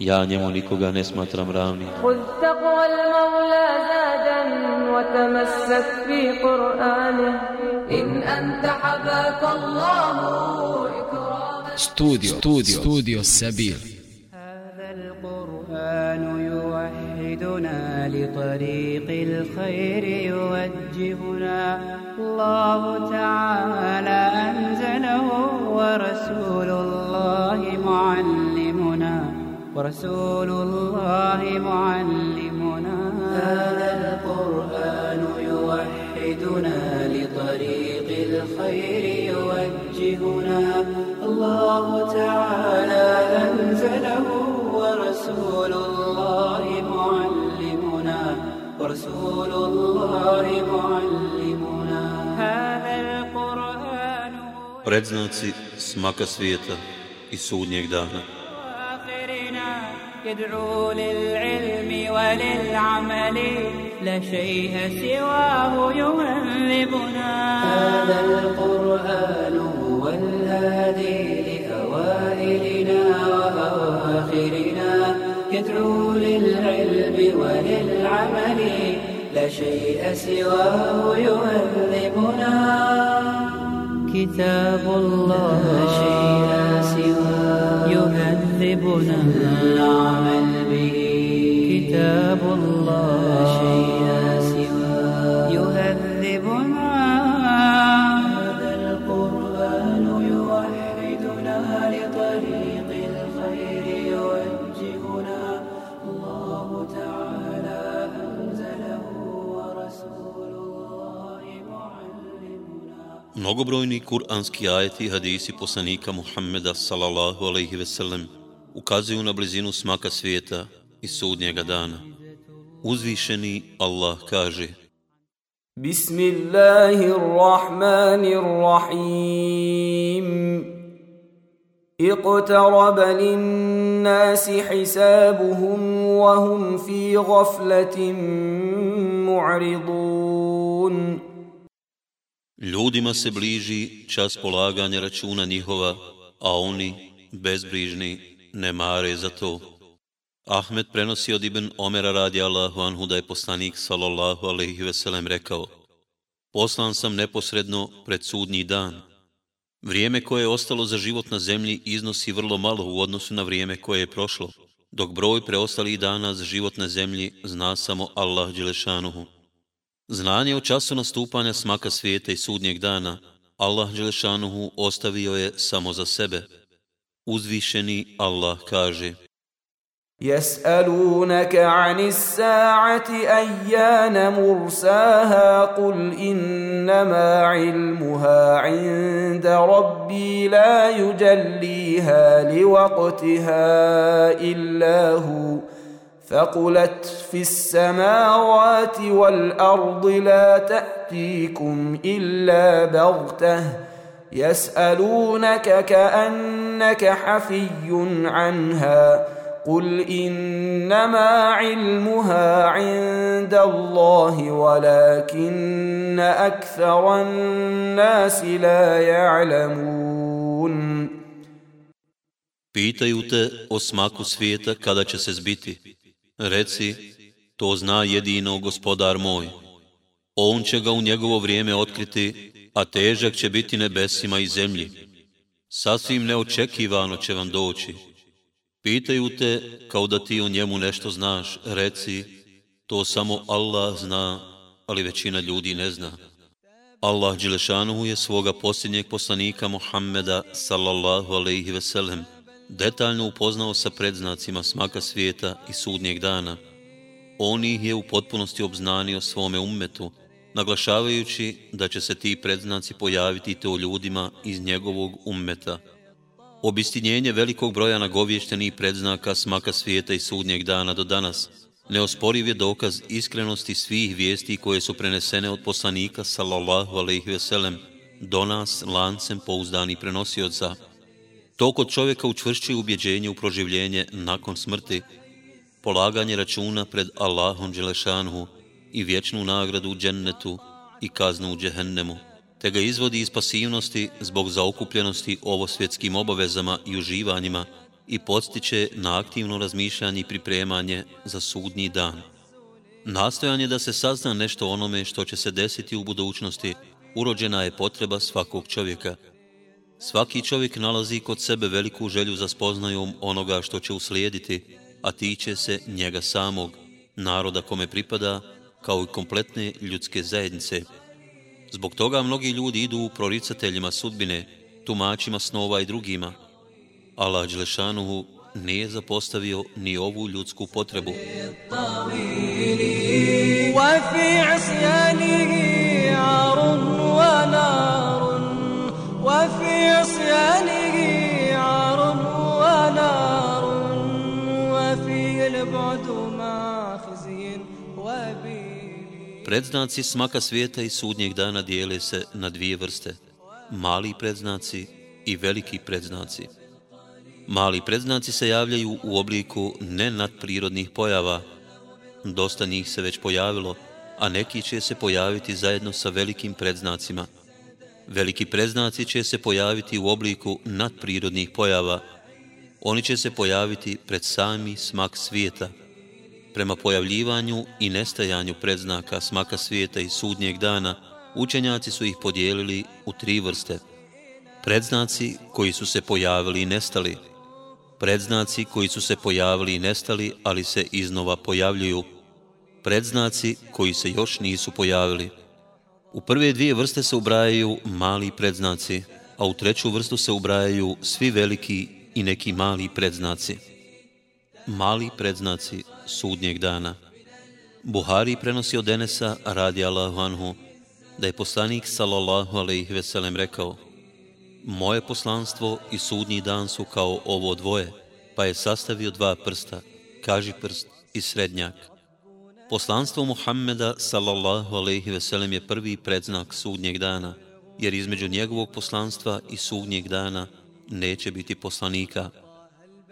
ja njemu nikoga ne smatram ravnim. خذ تقوى المولى زادا وتمسك في قرآنه إن أنت حباك الله إكراما Studio, studio, studio Sabil. هذا القرآن يوحدنا لطريق الخير يوجهنا الله تعالى أنزله ورسول الله معلمنا ورسول الله معلمنا. هذا القرآن يوحدنا لطريق الخير يوجهنا. الله تعالى أنزله ورسول الله معلمنا. ورسول الله معلمنا. هذا القرآن Predznaci smaka svijeta i sudnjeg dana. يدعو للعلم وللعمل لا شيء سواه يهذبنا هذا القرآن هو الهادي لأوائلنا وأواخرنا. يدعو للعلم وللعمل لا شيء سواه يهذبنا كتاب الله لا شيء سواه يهذبنا Mnogobrojni kuranski ajeti i hadisi poslanika Muhammeda sallallahu alaihi ve sellem ukazuju na blizinu smaka svijeta i sudnjega dana. Uzvišeni Allah kaže بسم الله الرحمن الرحيم اقترب للناس حسابهم وهم في غفلة معرضون Ljudima se bliži čas polaganja računa njihova, a oni, bezbrižni, ne mare za to. Ahmed prenosi od Ibn Omera radi Allahu anhu da je poslanik sallallahu alaihi veselem rekao Poslan sam neposredno pred sudnji dan. Vrijeme koje je ostalo za život na zemlji iznosi vrlo malo u odnosu na vrijeme koje je prošlo, dok broj preostalih dana za život na zemlji zna samo Allah Đelešanuhu. Znanje o času nastupanja smaka svijeta i sudnjeg dana Allah Đelešanuhu ostavio je samo za sebe. Uzvišeni Allah kaže يسألونك عن الساعة أيان مرساها قل إنما علمها عند ربي لا يجليها لوقتها إلا هو ثقلت في السماوات والأرض لا تأتيكم إلا بغتة يسألونك كأنك حفي عنها قل إنما علمها عند الله ولكن أكثر الناس لا يعلمون Pitaju te o smaku svijeta kada će se zbiti. Reci, to zna jedino gospodar moj. On će ga u njegovo vrijeme otkriti, a težak će biti nebesima i zemlji. Sasvim neočekivano će vam doći. Pitaju te kao da ti o njemu nešto znaš, reci, to samo Allah zna, ali većina ljudi ne zna. Allah Đelešanuhu je svoga posljednjeg poslanika Muhammeda sallallahu alaihi ve sellem detaljno upoznao sa predznacima smaka svijeta i sudnjeg dana. On ih je u potpunosti obznanio svome ummetu, naglašavajući da će se ti predznaci pojaviti to ljudima iz njegovog ummeta. Obistinjenje velikog broja nagovještenih predznaka smaka svijeta i sudnjeg dana do danas neosporiv je dokaz iskrenosti svih vijesti koje su prenesene od poslanika sallallahu alaihi veselem do nas lancem pouzdani prenosioca. To kod čovjeka učvršćuje ubjeđenje u proživljenje nakon smrti, polaganje računa pred Allahom Đelešanhu i vječnu nagradu u džennetu i kaznu u džehennemu, te ga izvodi iz pasivnosti zbog zaokupljenosti ovosvjetskim obavezama i uživanjima i podstiče na aktivno razmišljanje i pripremanje za sudnji dan. Nastojanje da se sazna nešto onome što će se desiti u budućnosti urođena je potreba svakog čovjeka. Svaki čovjek nalazi kod sebe veliku želju za spoznajom onoga što će uslijediti, a tiče se njega samog, naroda kome pripada, kao i kompletne ljudske zajednice. Zbog toga mnogi ljudi idu u proricateljima sudbine, tumačima snova i drugima. Allah Đelešanuhu nije zapostavio ni ovu ljudsku potrebu. وفي عصيانه عار ونار وفي عصيانه عار ونار وفي البعد مع خزي وبيل Predznaci smaka svijeta i sudnjeg dana dijele se na dvije vrste. Mali predznaci i veliki predznaci. Mali predznaci se javljaju u obliku nenadprirodnih pojava. Dosta njih se već pojavilo, a neki će se pojaviti zajedno sa velikim predznacima. Veliki predznaci će se pojaviti u obliku nadprirodnih pojava. Oni će se pojaviti pred sami smak svijeta. Prema pojavljivanju i nestajanju predznaka smaka svijeta i sudnjeg dana, učenjaci su ih podijelili u tri vrste. Predznaci koji su se pojavili i nestali – predznaci koji su se pojavili i nestali, ali se iznova pojavljuju, predznaci koji se još nisu pojavili. U prve dvije vrste se ubrajaju mali predznaci, a u treću vrstu se ubrajaju svi veliki i neki mali predznaci. Mali predznaci sudnjeg dana. Buhari prenosi od Enesa, radi Allahu anhu, da je poslanik sallallahu alaihi veselem rekao – moje poslanstvo i sudnji dan su kao ovo dvoje, pa je sastavio dva prsta, kaži prst i srednjak. Poslanstvo Muhammeda, sallallahu alaihi veselem, je prvi predznak sudnjeg dana, jer između njegovog poslanstva i sudnjeg dana neće biti poslanika.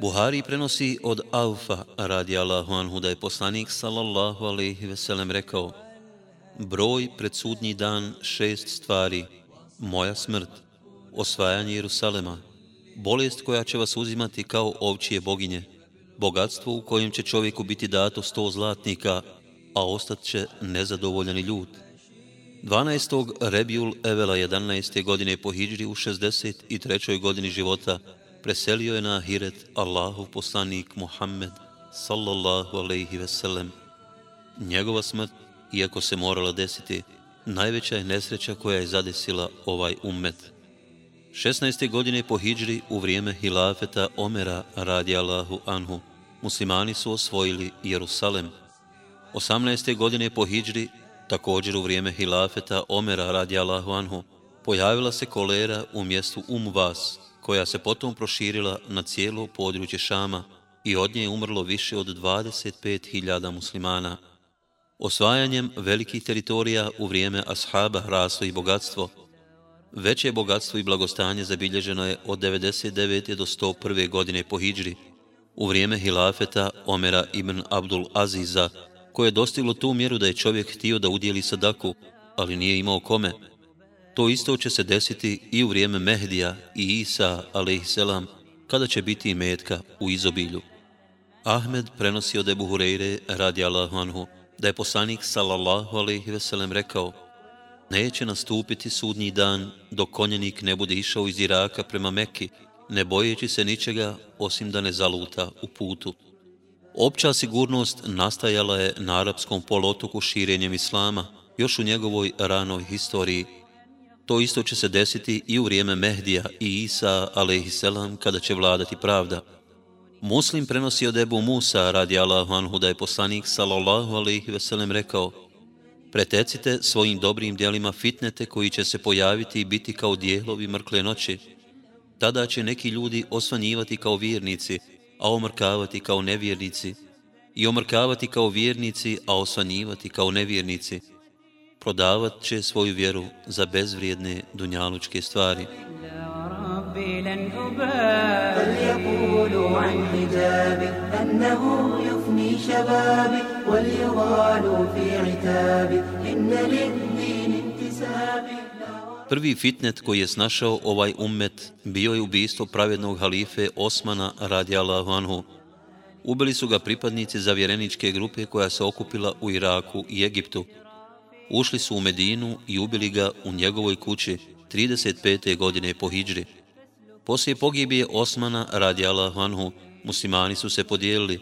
Buhari prenosi od Aufa, radi Allahu anhu, da je poslanik, sallallahu alaihi veselem, rekao Broj pred sudnji dan šest stvari, moja smrt, osvajanje Jerusalema, bolest koja će vas uzimati kao ovčije boginje, bogatstvo u kojem će čovjeku biti dato sto zlatnika, a ostat će nezadovoljani ljud. 12. Rebjul Evela 11. godine po Hidžri u 63. godini života preselio je na Ahiret Allahov poslanik Muhammed sallallahu alaihi veselem. Njegova smrt, iako se morala desiti, najveća je nesreća koja je zadesila ovaj ummet. 16. godine po Hidžri u vrijeme hilafeta Omera radi Allahu Anhu, muslimani su osvojili Jerusalem. 18. godine po Hidžri, također u vrijeme hilafeta Omera radi Allahu Anhu, pojavila se kolera u mjestu Umvas, koja se potom proširila na cijelo područje Šama i od nje je umrlo više od 25.000 muslimana. Osvajanjem velikih teritorija u vrijeme ashaba raslo i bogatstvo, Veće bogatstvo i blagostanje zabilježeno je od 99. do 101. godine po Hidžri, u vrijeme hilafeta Omera ibn Abdul Aziza, koje je dostiglo tu mjeru da je čovjek htio da udjeli sadaku, ali nije imao kome. To isto će se desiti i u vrijeme Mehdija i Isa, alaihisselam, kada će biti metka u izobilju. Ahmed prenosi od Ebu Hureyre, radi Allahu anhu, da je poslanik, sallallahu alaihi veselem, rekao – neće nastupiti sudnji dan dok konjenik ne bude išao iz Iraka prema Mekki, ne bojeći se ničega osim da ne zaluta u putu. Opća sigurnost nastajala je na arapskom polotoku širenjem islama, još u njegovoj ranoj historiji. To isto će se desiti i u vrijeme Mehdija i Isa, alaihisselam, kada će vladati pravda. Muslim prenosi od Ebu Musa, radi Allahu anhu, da je poslanik, sallallahu alaihi veselem, rekao Pretecite svojim dobrim dijelima fitnete koji će se pojaviti i biti kao dijelovi mrkle noći. Tada će neki ljudi osvanjivati kao vjernici, a omrkavati kao nevjernici, i omrkavati kao vjernici, a osvanjivati kao nevjernici. Prodavat će svoju vjeru za bezvrijedne dunjalučke stvari. ربي لن أبالي فليقولوا عن حجابي أنه يفني شبابي وليغالوا في عتابي إن للدين انتسابي Prvi fitnet koji je snašao ovaj ummet bio je ubistvo pravednog halife Osmana radi Allahu anhu. Ubili su ga pripadnici zavjereničke grupe koja se okupila u Iraku i Egiptu. Ušli su u Medinu i ubili ga u njegovoj kući 35. godine po Hidžri. Poslije pogibije Osmana radi Allahu anhu, muslimani su se podijelili.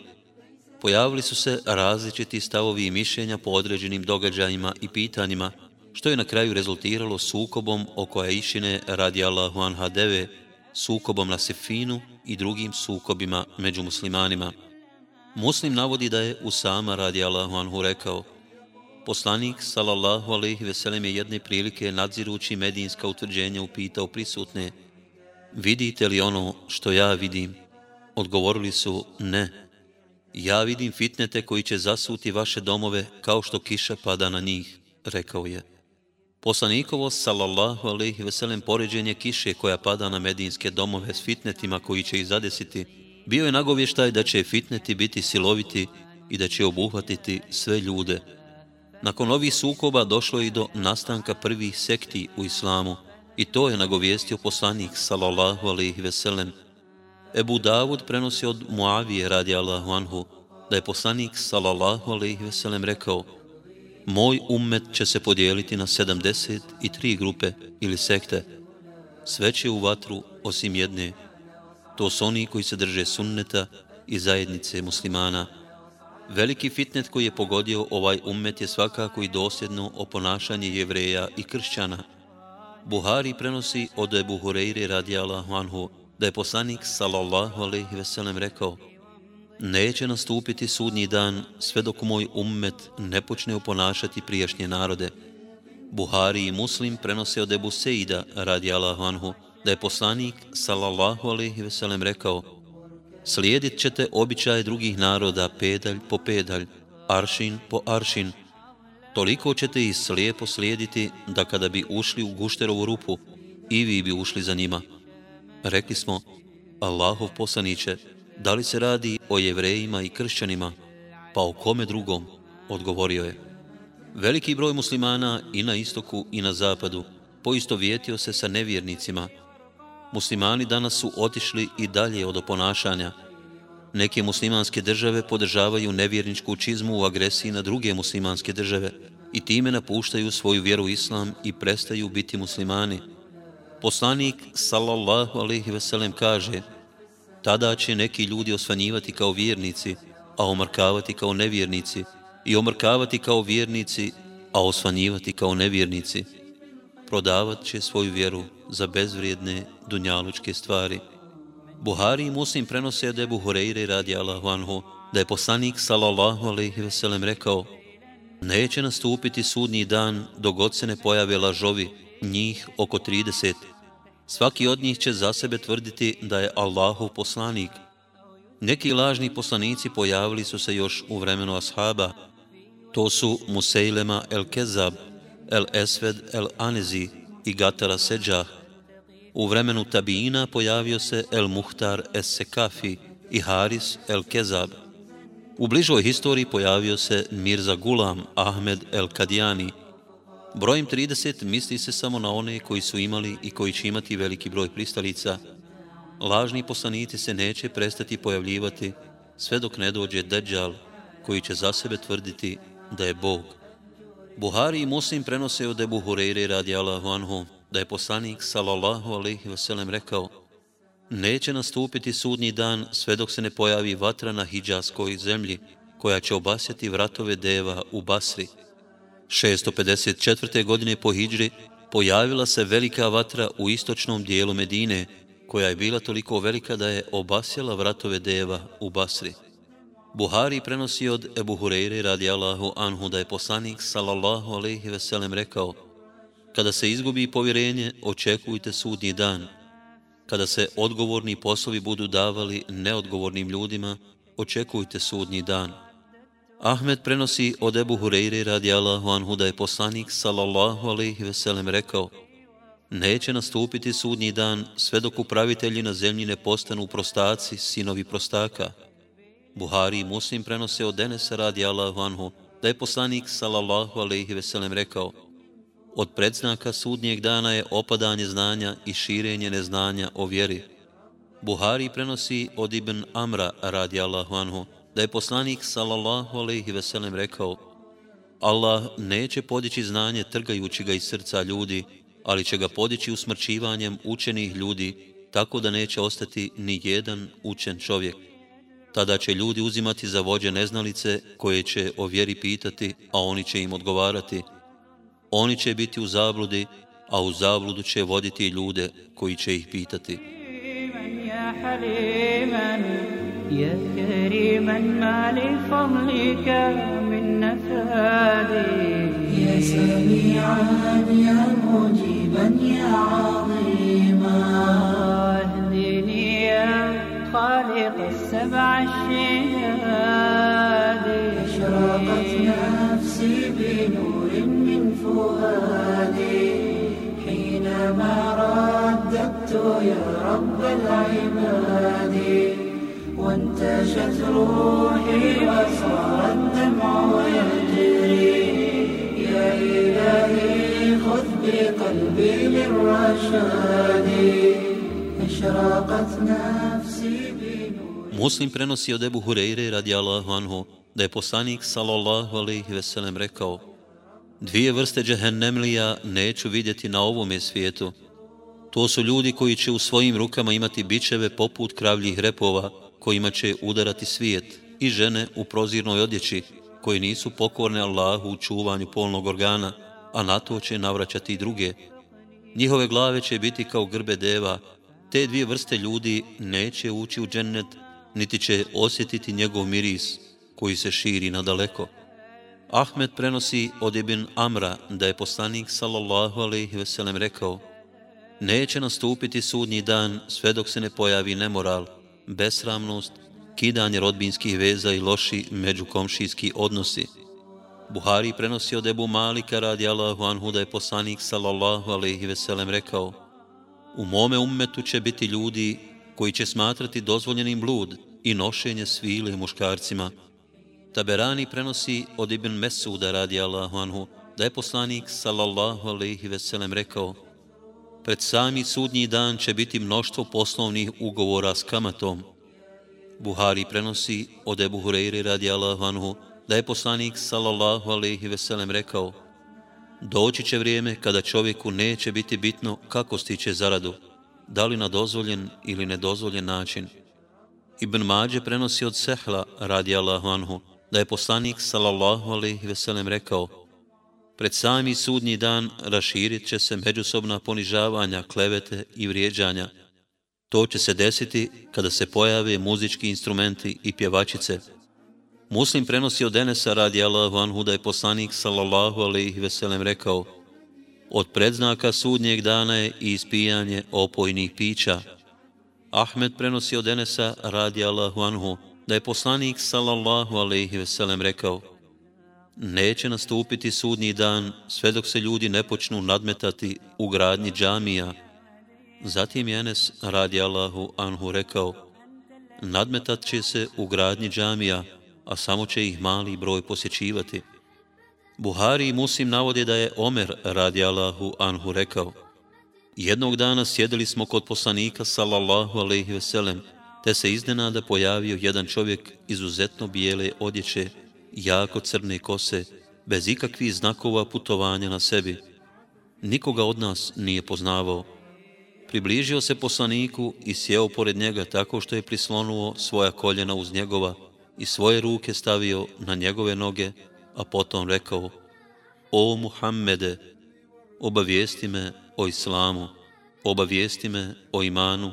Pojavili su se različiti stavovi i mišljenja po određenim događajima i pitanjima, što je na kraju rezultiralo sukobom oko Aishine radi Allahu anha deve, sukobom na Sefinu i drugim sukobima među muslimanima. Muslim navodi da je Usama radi Allahu anhu rekao, Poslanik, sallallahu alaihi veselem, je jedne prilike nadzirući medijinska utvrđenja upitao prisutne, vidite li ono što ja vidim? Odgovorili su, ne. Ja vidim fitnete koji će zasuti vaše domove kao što kiša pada na njih, rekao je. Poslanikovo, sallallahu alaihi veselem, poređenje kiše koja pada na medinske domove s fitnetima koji će ih zadesiti, bio je nagovještaj da će fitneti biti siloviti i da će obuhvatiti sve ljude. Nakon ovih sukoba došlo je i do nastanka prvih sekti u islamu, I to je nagovijestio poslanik, sallallahu alaihi veselem. Ebu Davud prenosi od Muavije, radi Allahu anhu, da je poslanik, sallallahu alaihi veselem, rekao Moj ummet će se podijeliti na 73 grupe ili sekte. Sve će u vatru osim jedne. To su oni koji se drže sunneta i zajednice muslimana. Veliki fitnet koji je pogodio ovaj ummet je svakako i dosljedno oponašanje jevreja i kršćana – Buhari prenosi od Ebu Hureyre radijallahu anhu da je poslanik sallallahu alaihi veselem rekao Neće nastupiti sudnji dan sve dok moj ummet ne počne uponašati prijašnje narode. Buhari i Muslim prenose od Ebu Seida radi Allahu anhu da je poslanik sallallahu alaihi veselem rekao Slijedit ćete običaje drugih naroda pedalj po pedalj, aršin po aršin, toliko ćete ih slijepo slijediti da kada bi ušli u gušterovu rupu, i vi bi ušli za njima. Rekli smo, Allahov poslaniće, da li se radi o jevrejima i kršćanima, pa o kome drugom, odgovorio je. Veliki broj muslimana i na istoku i na zapadu poisto vjetio se sa nevjernicima. Muslimani danas su otišli i dalje od oponašanja. Neke muslimanske države podržavaju nevjerničku čizmu u agresiji na druge muslimanske države i time napuštaju svoju vjeru islam i prestaju biti muslimani. Poslanik, sallallahu alaihi veselem, kaže tada će neki ljudi osvanjivati kao vjernici, a omrkavati kao nevjernici, i omrkavati kao vjernici, a osvanjivati kao nevjernici. Prodavat će svoju vjeru za bezvrijedne dunjalučke stvari. Buhari i Muslim prenose da je Buhureire radi Allahu anhu, da je poslanik sallallahu alaihi veselem rekao Neće nastupiti sudnji dan dok god se ne pojave lažovi, njih oko 30. Svaki od njih će za sebe tvrditi da je Allahov poslanik. Neki lažni poslanici pojavili su se još u vremenu ashaba. To su Musejlema el Kezab, el Esved el Anezi i Gatara Seđah. U vremenu Tabiina pojavio se El Muhtar es Sekafi i Haris El Kezab. U bližoj historiji pojavio se Mirza Gulam Ahmed El Kadijani. Brojem 30 misli se samo na one koji su imali i koji će imati veliki broj pristalica. Lažni poslanici se neće prestati pojavljivati sve dok ne dođe Dajjal koji će za sebe tvrditi da je Bog. Buhari i Muslim prenose od Ebu Hureyre radi Allahu anhu da je poslanik sallallahu alaihi wasallam rekao Neće nastupiti sudnji dan sve dok se ne pojavi vatra na Hidžaskoj zemlji koja će obasjati vratove deva u Basri. 654. godine po Hidžri pojavila se velika vatra u istočnom dijelu Medine, koja je bila toliko velika da je obasjala vratove deva u Basri. Buhari prenosi od Ebu Hureyre radi Allahu anhu da je poslanik sallallahu alaihi veselem rekao Kada se izgubi povjerenje, očekujte sudnji dan. Kada se odgovorni poslovi budu davali neodgovornim ljudima, očekujte sudnji dan. Ahmed prenosi od Ebu Hureyre radi Allahu anhu da je poslanik sallallahu alaihi veselem rekao Neće nastupiti sudnji dan sve dok upravitelji na zemlji ne postanu prostaci, sinovi prostaka. Buhari i Muslim prenose od Denesa radi Allahu anhu da je poslanik sallallahu alaihi veselem rekao Od predznaka sudnjeg dana je opadanje znanja i širenje neznanja o vjeri. Buhari prenosi od Ibn Amra radi Allahu anhu da je poslanik sallallahu alaihi veselem rekao Allah neće podići znanje trgajući ga iz srca ljudi, ali će ga podići usmrčivanjem učenih ljudi, tako da neće ostati ni jedan učen čovjek. Tada će ljudi uzimati za vođe neznalice koje će o vjeri pitati, a oni će im odgovarati. Oni će biti u zabludi, a u zabludu će voditi ljude koji će ih pitati. يا كريما ما لفضلك من نفادي يا سميعا يا مجيبا يا عظيما. أهدني يا خالق السبع الشهاد. أشرقت نفسي بنور من فؤادي حينما رددت يا رب العباد. وانتشت روحي وصار الدمع يجري يا إلهي خذ بقلبي للرشاد أشرقت نفسي بنور Muslim prenosi od Ebu Hureyre radi Allahu anhu da je poslanik sallallahu alaihi veselem rekao Dvije vrste džehennemlija neću vidjeti na ovome svijetu. To su ljudi koji će u svojim rukama imati bičeve poput kravljih repova, kojima će udarati svijet, i žene u prozirnoj odjeći, koji nisu pokorne Allahu u čuvanju polnog organa, a na to će navraćati i druge. Njihove glave će biti kao grbe deva, te dvije vrste ljudi neće ući u džennet, niti će osjetiti njegov miris koji se širi nadaleko. Ahmed prenosi od Ibn Amra da je poslanik sallallahu alaihi veselem rekao Neće nastupiti sudnji dan sve dok se ne pojavi nemoral, besramnost, kidanje rodbinskih veza i loši međukomšijski odnosi. Buhari prenosi od Ebu Malika radi Allahu anhu da je poslanik sallallahu alaihi veselem rekao U mome ummetu će biti ljudi koji će smatrati dozvoljenim blud i nošenje svile muškarcima. Taberani prenosi od Ibn Mesuda radi Allahu anhu da je poslanik sallallahu alaihi veselem rekao Pred sami sudnji dan će biti mnoštvo poslovnih ugovora s kamatom. Buhari prenosi od Ebu Hureyre radi Allahu anhu da je poslanik sallallahu alaihi veselem rekao Doći će vrijeme kada čovjeku neće biti bitno kako stiće zaradu, da li na dozvoljen ili nedozvoljen način. Ibn Mađe prenosi od Sehla radi Allahu anhu da je poslanik sallallahu alaihi veselem rekao Pred sami sudnji dan raširit će se međusobna ponižavanja, klevete i vrijeđanja. To će se desiti kada se pojave muzički instrumenti i pjevačice. Muslim prenosi od Enesa radi Allahu anhu da je poslanik sallallahu alaihi veselem rekao Od predznaka sudnjeg dana je i ispijanje opojnih pića. Ahmed prenosi od Enesa radi Allahu anhu da je poslanik sallallahu alaihi veselem rekao Neće nastupiti sudnji dan sve dok se ljudi ne počnu nadmetati u gradnji džamija. Zatim je Enes radi Allahu anhu rekao Nadmetat će se u gradnji džamija, a samo će ih mali broj posjećivati. Buhari i Musim navode da je Omer radi Allahu anhu rekao Jednog dana sjedili smo kod poslanika sallallahu alaihi veselem, te se iznenada pojavio jedan čovjek izuzetno bijele odjeće, jako crne kose, bez ikakvih znakova putovanja na sebi. Nikoga od nas nije poznavao. Približio se poslaniku i sjeo pored njega tako što je prislonuo svoja koljena uz njegova i svoje ruke stavio na njegove noge, a potom rekao, O Muhammede, obavijesti me o islamu, obavijesti me o imanu,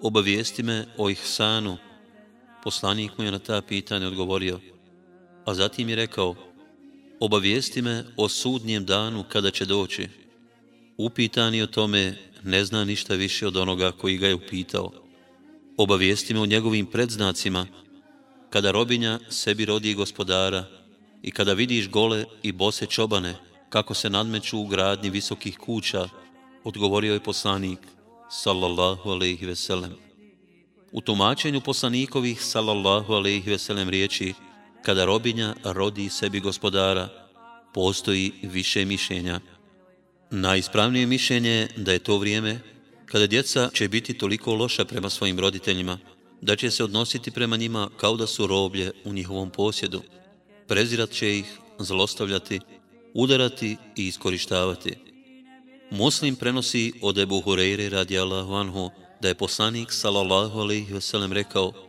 obavijesti me o ihsanu. Poslanik mu je na ta pitanja odgovorio, a zatim je rekao, obavijesti me o sudnjem danu kada će doći. Upitani o tome ne zna ništa više od onoga koji ga je upitao. Obavijesti me o njegovim predznacima, kada robinja sebi rodi gospodara i kada vidiš gole i bose čobane, kako se nadmeću u gradnji visokih kuća, odgovorio je poslanik, sallallahu alaihi veselem. U tumačenju poslanikovih, sallallahu alaihi veselem, riječi, kada robinja rodi sebi gospodara, postoji više mišljenja. Najispravnije mišljenje je da je to vrijeme kada djeca će biti toliko loša prema svojim roditeljima, da će se odnositi prema njima kao da su roblje u njihovom posjedu. Prezirat će ih, zlostavljati, udarati i iskorištavati. Muslim prenosi od Ebu Hureyre radi Allahu anhu da je poslanik sallallahu alaihi veselem rekao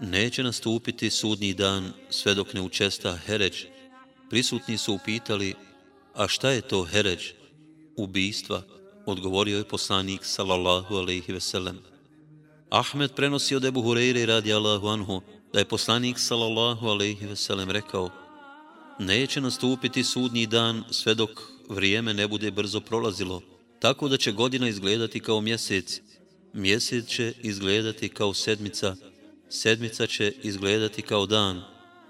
Neće nastupiti sudnji dan sve dok ne učesta heređ. Prisutni su upitali, a šta je to heređ? Ubijstva, odgovorio je poslanik sallallahu alaihi veselem. Ahmed prenosi od Ebu Hureyre radi Allahu anhu da je poslanik sallallahu alaihi veselem rekao Neće nastupiti sudnji dan sve dok vrijeme ne bude brzo prolazilo, tako da će godina izgledati kao mjesec, mjesec će izgledati kao sedmica, sedmica će izgledati kao dan,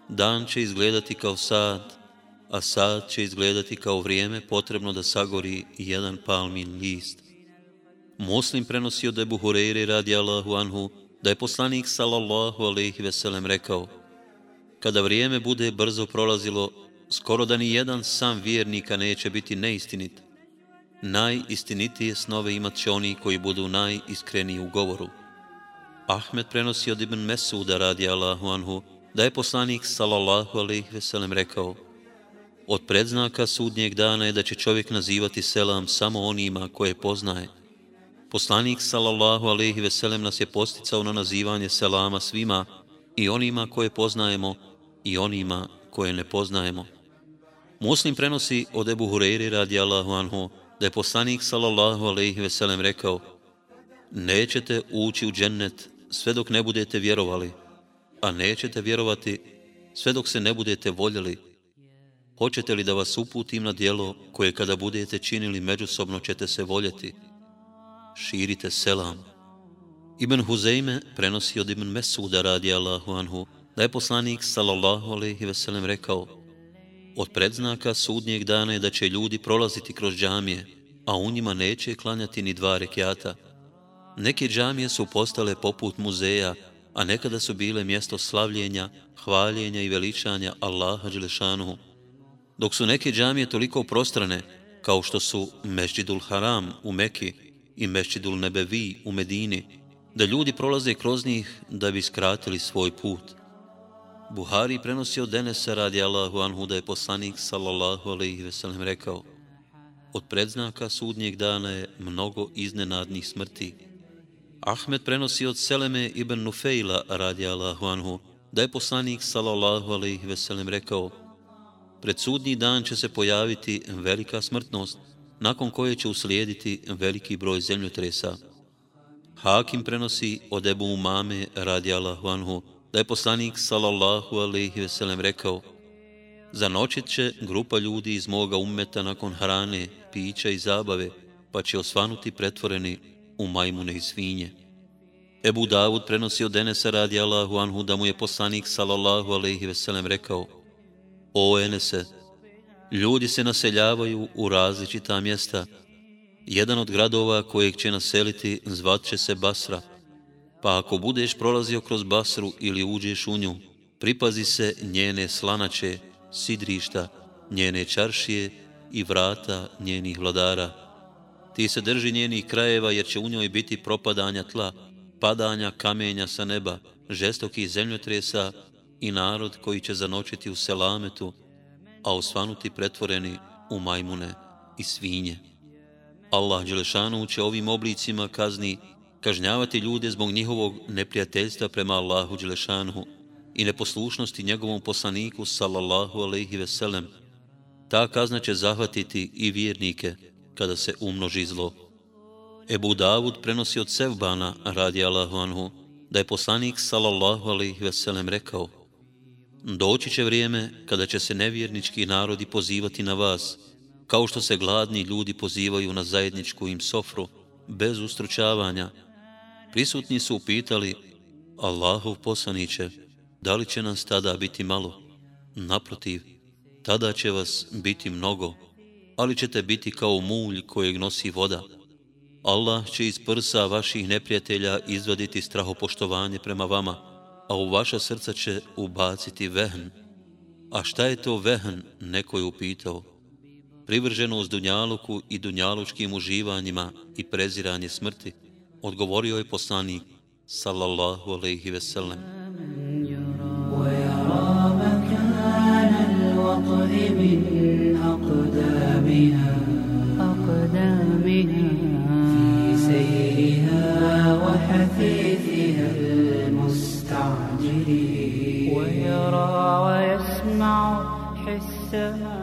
dan će izgledati kao sad, a sad će izgledati kao vrijeme potrebno da sagori jedan palmin list. Muslim prenosi od je Buhureyri radi Allahu anhu da je poslanik sallallahu alaihi veselem rekao Kada vrijeme bude brzo prolazilo, skoro da ni jedan sam vjernika neće biti neistinit. Najistinitije snove imat će oni koji budu najiskreniji u govoru. Ahmed prenosi od Ibn Mesuda radi Allahu anhu da je poslanik sallallahu alaihi veselem rekao Od predznaka sudnjeg dana je da će čovjek nazivati selam samo onima koje poznaje. Poslanik sallallahu alaihi veselem nas je posticao na nazivanje selama svima i onima koje poznajemo i onima koje ne poznajemo. Muslim prenosi od Ebu Hureyri radi Allahu anhu da je poslanik sallallahu alaihi veselem rekao Nećete ući u džennet sve dok ne budete vjerovali, a nećete vjerovati sve dok se ne budete voljeli. Hoćete li da vas uputim na dijelo koje kada budete činili međusobno ćete se voljeti? Širite selam. Ibn Huzeyme prenosi od Ibn Mesuda radi Allahu anhu da je poslanik sallallahu alaihi veselem rekao Od predznaka sudnjeg dana je da će ljudi prolaziti kroz džamije, a u njima neće klanjati ni dva rekiata. Neke džamije su postale poput muzeja, a nekada su bile mjesto slavljenja, hvaljenja i veličanja Allaha Đelešanuhu. Dok su neke džamije toliko prostrane, kao što su Mešđidul Haram u Meki i Mešđidul Nebevi u Medini, da ljudi prolaze kroz njih da bi skratili svoj put. Buhari prenosi od Denesa radi Allahu anhu da je poslanik sallallahu alaihi ve sellem rekao Od predznaka sudnjeg dana je mnogo iznenadnih smrti. Ahmed prenosi od Seleme ibn Nufejla radi Allahu anhu da je poslanik sallallahu alaihi ve sellem rekao Pred sudnji dan će se pojaviti velika smrtnost, nakon koje će uslijediti veliki broj zemljotresa. Hakim prenosi od Ebu Umame radi Allahu anhu da je poslanik sallallahu alaihi ve sellem rekao Zanočit će grupa ljudi iz moga ummeta nakon hrane, pića i zabave, pa će osvanuti pretvoreni u majmune i svinje. Ebu Davud prenosi od Enesa radi Allahu anhu da mu je poslanik sallallahu alaihi ve sellem rekao O Enese, ljudi se naseljavaju u različita mjesta. Jedan od gradova kojeg će naseliti zvat će se Basra – pa ako budeš prolazio kroz Basru ili uđeš u nju, pripazi se njene slanače, sidrišta, njene čaršije i vrata njenih vladara. Ti se drži njenih krajeva jer će u njoj biti propadanja tla, padanja kamenja sa neba, žestokih zemljotresa i narod koji će zanočiti u selametu, a osvanuti pretvoreni u majmune i svinje. Allah Đelešanu će ovim oblicima kazni kažnjavati ljude zbog njihovog neprijateljstva prema Allahu Đelešanu i neposlušnosti njegovom poslaniku sallallahu alaihi veselem. Ta kazna će zahvatiti i vjernike kada se umnoži zlo. Ebu Davud prenosi od Sevbana, radi Allahu anhu, da je poslanik sallallahu alaihi veselem rekao Doći će vrijeme kada će se nevjernički narodi pozivati na vas, kao što se gladni ljudi pozivaju na zajedničku im sofru, bez ustručavanja. Prisutni su upitali, Allahov poslaniće, da li će nas tada biti malo? Naprotiv, tada će vas biti mnogo, ali ćete biti kao mulj kojeg nosi voda. Allah će iz prsa vaših neprijatelja izvaditi strahopoštovanje prema vama, a u vaša srca će ubaciti vehn. A šta je to vehn, neko je upitao. Privrženo uz dunjaluku i dunjalučkim uživanjima i preziranje smrti, odgovorio je poslanik, sallallahu alaihi ve sellem. في سيرها وحثيثها المستعجل ويرى ويسمع حسها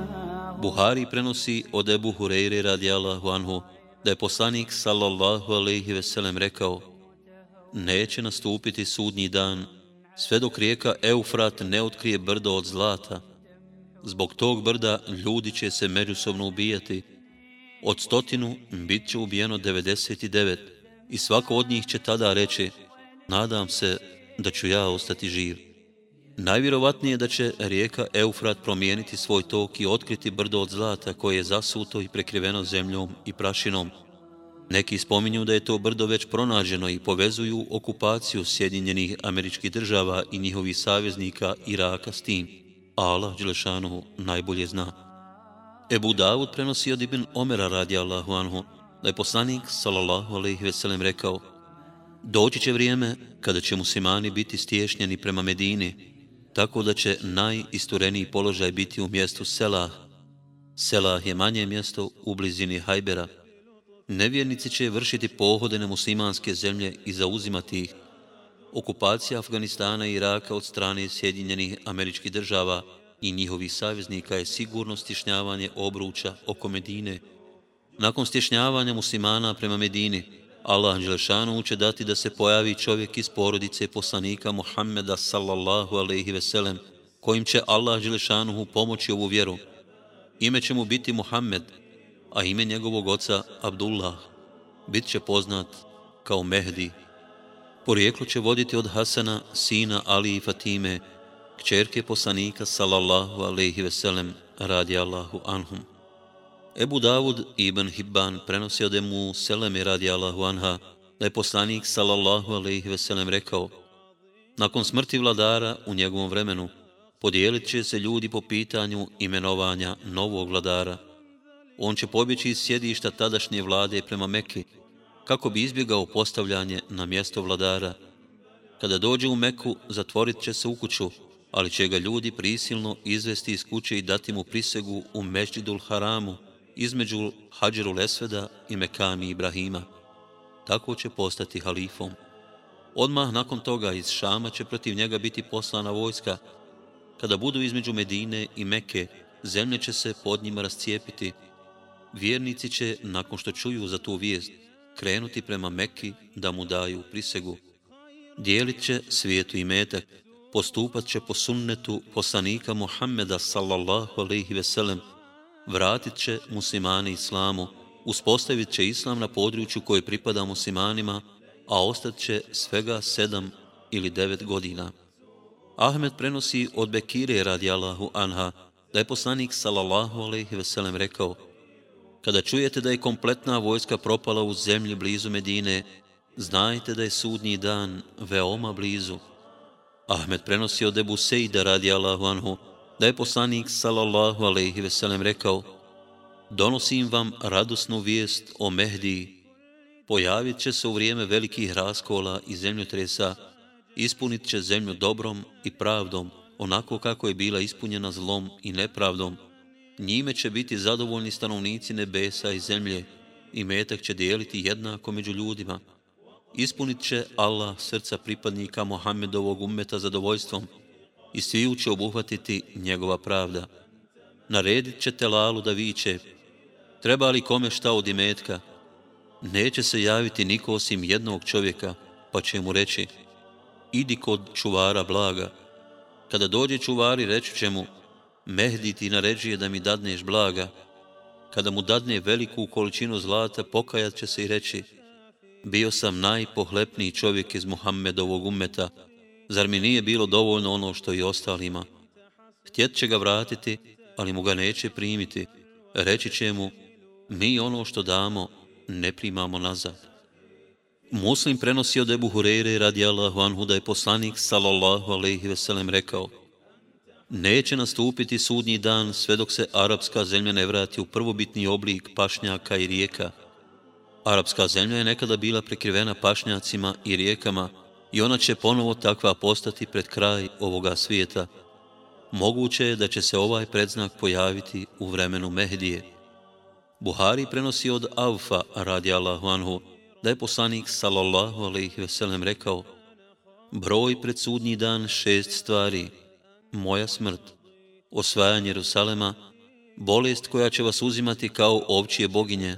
Buhari prenosi od Ebu Hureyre radijallahu anhu da je poslanik sallallahu alaihi veselem rekao neće nastupiti sudnji dan sve dok rijeka Eufrat ne otkrije brdo od zlata. Zbog tog brda ljudi će se međusobno ubijati. Od stotinu bit će ubijeno 99 i svako od njih će tada reći nadam se da ću ja ostati živ. Najvjerovatnije da će rijeka Eufrat promijeniti svoj tok i otkriti brdo od zlata koje je zasuto i prekriveno zemljom i prašinom, Neki spominju da je to brdo već pronađeno i povezuju okupaciju Sjedinjenih američkih država i njihovih saveznika Iraka s tim. Allah Đelešanuhu najbolje zna. Ebu Davud prenosi od Ibn Omera radi Allahu anhu, da je poslanik, salallahu alaihi veselem, rekao Doći će vrijeme kada će muslimani biti stješnjeni prema Medini, tako da će najistureniji položaj biti u mjestu Selah. Selah je manje mjesto u blizini Hajbera, Nevjernici će vršiti pohode na muslimanske zemlje i zauzimati ih. Okupacija Afganistana i Iraka od strane Sjedinjenih američkih država i njihovih saveznika je sigurno stišnjavanje obruča oko Medine. Nakon stišnjavanja muslimana prema Medini, Allah Anđelešanu će dati da se pojavi čovjek iz porodice poslanika Muhammeda sallallahu alaihi veselem, kojim će Allah Anđelešanu pomoći ovu vjeru. Ime će mu biti Muhammed, a ime njegovog oca Abdullah bit će poznat kao Mehdi. Porijeklo će voditi od Hasana, sina Ali i Fatime, kćerke poslanika sallallahu alaihi veselem radi Allahu anhum. Ebu Davud ibn Hibban prenosi od Emu Seleme radi Allahu anha da je poslanik sallallahu alaihi veselem rekao Nakon smrti vladara u njegovom vremenu podijelit će se ljudi po pitanju imenovanja novog vladara – on će pobjeći iz sjedišta tadašnje vlade prema Mekke, kako bi izbjegao postavljanje na mjesto vladara. Kada dođe u Meku, zatvorit će se u kuću, ali će ga ljudi prisilno izvesti iz kuće i dati mu prisegu u Međidul Haramu, između Hadžirul Esveda i Mekami Ibrahima. Tako će postati halifom. Odmah nakon toga iz Šama će protiv njega biti poslana vojska. Kada budu između Medine i Meke, zemlje će se pod njima rascijepiti, vjernici će, nakon što čuju za tu vijest, krenuti prema Mekki da mu daju prisegu. Dijelit će svijetu i metak, postupat će po sunnetu poslanika Muhammeda sallallahu alaihi veselem, vratit će muslimani islamu, uspostavit će islam na području koje pripada muslimanima, a ostat će svega sedam ili devet godina. Ahmed prenosi od Bekire radi Allahu anha, da je poslanik sallallahu alaihi veselem rekao, Kada čujete da je kompletna vojska propala u zemlji blizu Medine, znajte da je sudnji dan veoma blizu. Ahmed prenosi od Ebu Sejda radi Allahu anhu, da je poslanik sallallahu alaihi veselem rekao, donosim vam radosnu vijest o Mehdi. Pojavit će se u vrijeme velikih raskola i zemljotresa, ispunit će zemlju dobrom i pravdom, onako kako je bila ispunjena zlom i nepravdom, njime će biti zadovoljni stanovnici nebesa i zemlje i metak će dijeliti jednako među ljudima. Ispunit će Allah srca pripadnika Mohamedovog ummeta zadovoljstvom i sviju će obuhvatiti njegova pravda. naredit će Telalu da viće, treba li kome šta od imetka, neće se javiti niko osim jednog čovjeka, pa će mu reći, idi kod čuvara blaga. Kada dođe čuvari, reći će mu, Mehdi ti naređuje da mi dadneš blaga. Kada mu dadne veliku količinu zlata, pokajat će se i reći, bio sam najpohlepniji čovjek iz Muhammedovog umeta, zar mi nije bilo dovoljno ono što i ostalima? Htjet će ga vratiti, ali mu ga neće primiti. Reći će mu, mi ono što damo, ne primamo nazad. Muslim prenosi od Ebu Hureyre radi Allahu anhu da je poslanik sallallahu alaihi veselem rekao Neće nastupiti sudnji dan sve dok se arapska zemlja ne vrati u prvobitni oblik pašnjaka i rijeka. Arapska zemlja je nekada bila prekrivena pašnjacima i rijekama i ona će ponovo takva postati pred kraj ovoga svijeta. Moguće je da će se ovaj predznak pojaviti u vremenu Mehdije. Buhari prenosi od Avfa radi Allahu anhu da je poslanik sallallahu alaihi veselem rekao broj pred sudnji dan šest stvari moja smrt osvajanje Jerusalema bolest koja će vas uzimati kao ovčije boginje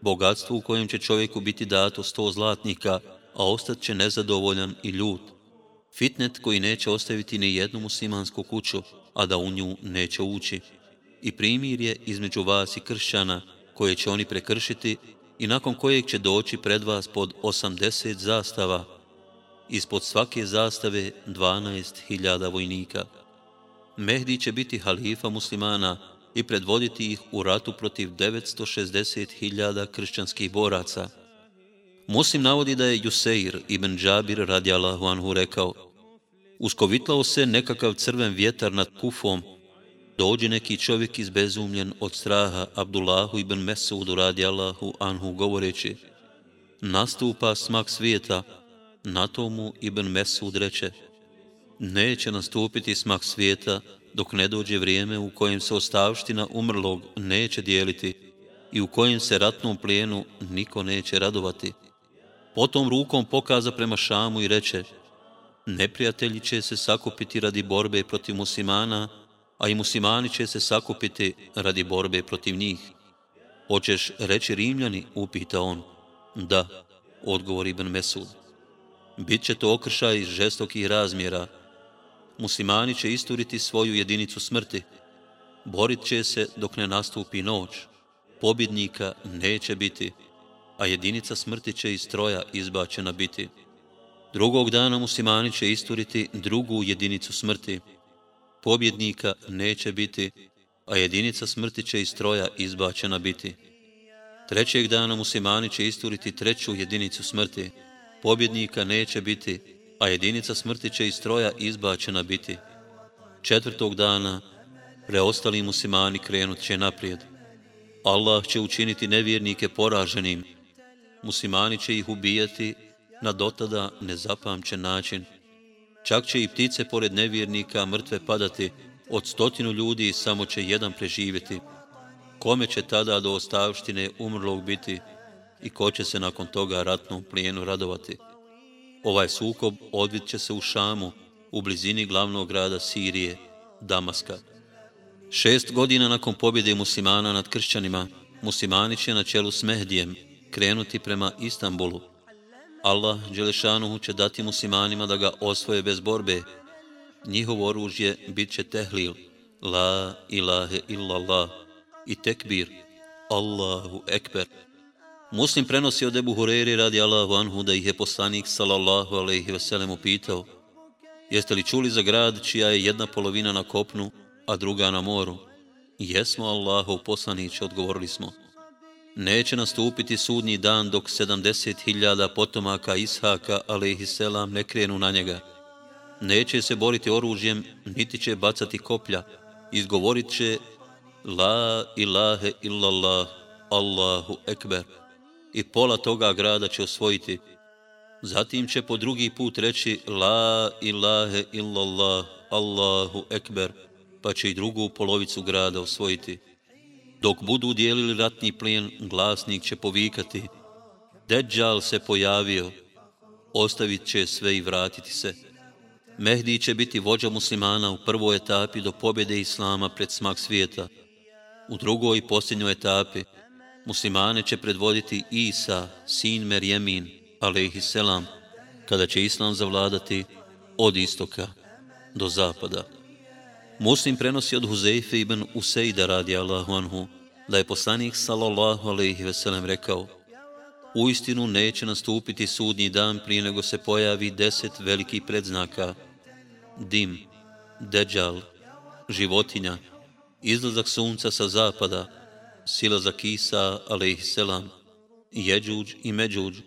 bogatstvo u kojem će čovjeku biti dato sto zlatnika a ostat će nezadovoljan i ljut fitnet koji neće ostaviti ni jednu muslimansku kuću a da u nju neće ući i primirje između vas i kršćana koje će oni prekršiti i nakon kojeg će doći pred vas pod 80 zastava, ispod svake zastave 12.000 vojnika. Mehdi će biti halifa muslimana i predvoditi ih u ratu protiv 960.000 kršćanskih boraca. Muslim navodi da je Juseir ibn Džabir radijalahu anhu rekao Uskovitlao se nekakav crven vjetar nad kufom dođe neki čovjek izbezumljen od straha Abdullahu ibn Mesudu radi Allahu anhu govoreći nastupa smak svijeta na tomu ibn Mesud reče neće nastupiti smak svijeta dok ne dođe vrijeme u kojem se ostavština umrlog neće dijeliti i u kojem se ratnom plijenu niko neće radovati. Potom rukom pokaza prema Šamu i reče neprijatelji će se sakupiti radi borbe protiv muslimana a i muslimani će se sakupiti radi borbe protiv njih. Hoćeš reći Rimljani, upita on. Da, odgovori Ibn Mesud. Biće to okršaj žestokih razmjera. Muslimani će isturiti svoju jedinicu smrti. Borit će se dok ne nastupi noć. Pobjednika neće biti, a jedinica smrti će iz stroja izbačena biti. Drugog dana muslimani će isturiti drugu jedinicu smrti pobjednika neće biti, a jedinica smrti će iz stroja izbačena biti. Trećeg dana muslimani će isturiti treću jedinicu smrti, pobjednika neće biti, a jedinica smrti će iz stroja izbačena biti. Četvrtog dana preostali muslimani krenut će naprijed. Allah će učiniti nevjernike poraženim. Muslimani će ih ubijati na dotada nezapamćen način. Čak će i ptice pored nevjernika mrtve padati, od stotinu ljudi samo će jedan preživjeti. Kome će tada do ostavštine umrlog biti i ko će se nakon toga ratnom plijenu radovati? Ovaj sukob odvit će se u Šamu, u blizini glavnog grada Sirije, Damaska. Šest godina nakon pobjede muslimana nad kršćanima, muslimani će na čelu s Mehdijem krenuti prema Istanbulu, Allah Đelešanuhu će dati muslimanima da ga osvoje bez borbe. Njihovo oružje bit će tehlil, la ilahe illallah i tekbir, Allahu ekber. Muslim prenosi od Ebu Hureyri radi Allahu anhu da ih je poslanik sallallahu alaihi veselem upitao Jeste li čuli za grad čija je jedna polovina na kopnu, a druga na moru? Jesmo Allahov poslaniće, odgovorili smo neće nastupiti sudnji dan dok 70.000 potomaka Ishaka, alaihisselam, ne krenu na njega. Neće se boriti oružjem, niti će bacati koplja. Izgovorit će La ilahe illallah, Allahu ekber. I pola toga grada će osvojiti. Zatim će po drugi put reći La ilahe illallah, Allahu ekber, pa će i drugu polovicu grada osvojiti. Dok budu dijelili ratni plijen, glasnik će povikati. Deđal se pojavio, ostavit će sve i vratiti se. Mehdi će biti vođa muslimana u prvoj etapi do pobjede Islama pred smak svijeta, U drugoj i posljednjoj etapi muslimane će predvoditi Isa, sin Merjemin, alaihisselam, kada će Islam zavladati od istoka do zapada. Muslim prenosi od Huzeyfe ibn Usejda radi Allahu anhu, da je poslanik sallallahu alaihi veselem rekao U istinu neće nastupiti sudnji dan prije nego se pojavi deset velikih predznaka, dim, deđal, životinja, izlazak sunca sa zapada, silazak Isa, alaihisselam, jeđuđ i međuđ,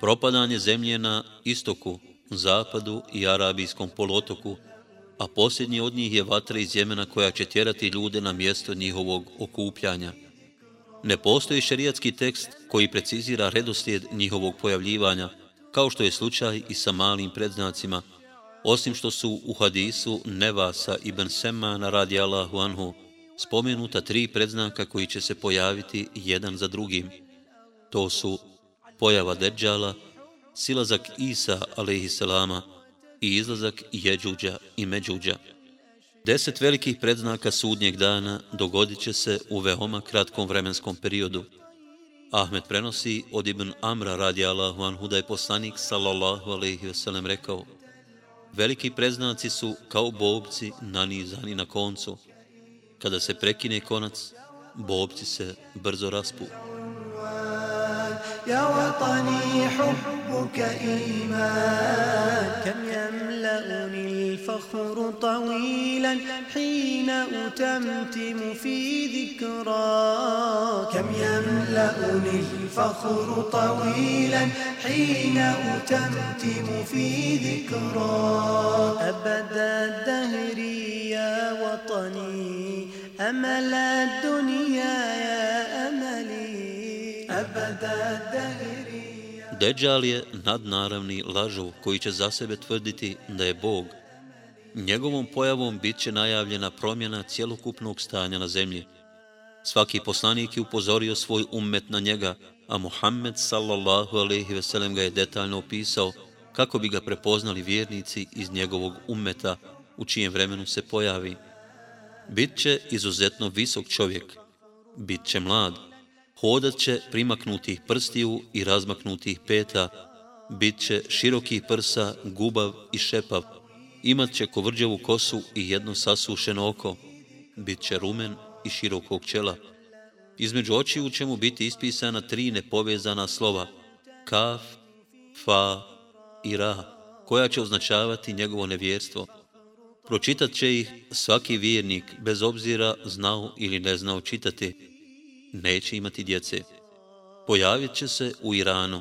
propadanje zemlje na istoku, zapadu i arabijskom polotoku, a posljednji od njih je vatra iz Jemena koja će tjerati ljude na mjesto njihovog okupljanja. Ne postoji šerijatski tekst koji precizira redoslijed njihovog pojavljivanja, kao što je slučaj i sa malim predznacima, osim što su u hadisu Nevasa ibn Semana radi Allahu anhu spomenuta tri predznaka koji će se pojaviti jedan za drugim. To su pojava Deđala, silazak Isa, alaihisselama, i izlazak Jeđuđa i Međuđa. Deset velikih predznaka sudnjeg dana dogodit će se u veoma kratkom vremenskom periodu. Ahmed prenosi od Ibn Amra radi Allahu anhu da je poslanik sallallahu alaihi veselem rekao Veliki predznaci su kao bobci nanizani na koncu. Kada se prekine konac, bobci se brzo raspu. يا وطني حبك إيمان كم يملأني الفخر طويلا حين أتمتم في ذكرى كم يملأني الفخر طويلا حين أتمتم في ذكرى أبد الدهر يا وطني أمل الدنيا يا أملي أبد الدهر Deđal je nadnaravni lažov koji će za sebe tvrditi da je Bog. Njegovom pojavom bit će najavljena promjena cjelokupnog stanja na zemlji. Svaki poslanik je upozorio svoj ummet na njega, a Muhammed sallallahu alaihi veselem ga je detaljno opisao kako bi ga prepoznali vjernici iz njegovog ummeta u čijem vremenu se pojavi. Bit će izuzetno visok čovjek, bit će mlad, hodat će primaknutih prstiju i razmaknutih peta, bit će širokih prsa, gubav i šepav, imat će kovrđavu kosu i jedno sasušeno oko, bit će rumen i širokog čela. Između očiju će mu biti ispisana tri nepovezana slova, kaf, fa i ra, koja će označavati njegovo nevjerstvo. Pročitat će ih svaki vjernik, bez obzira znao ili ne znao čitati, neće imati djece. Pojavit će se u Iranu,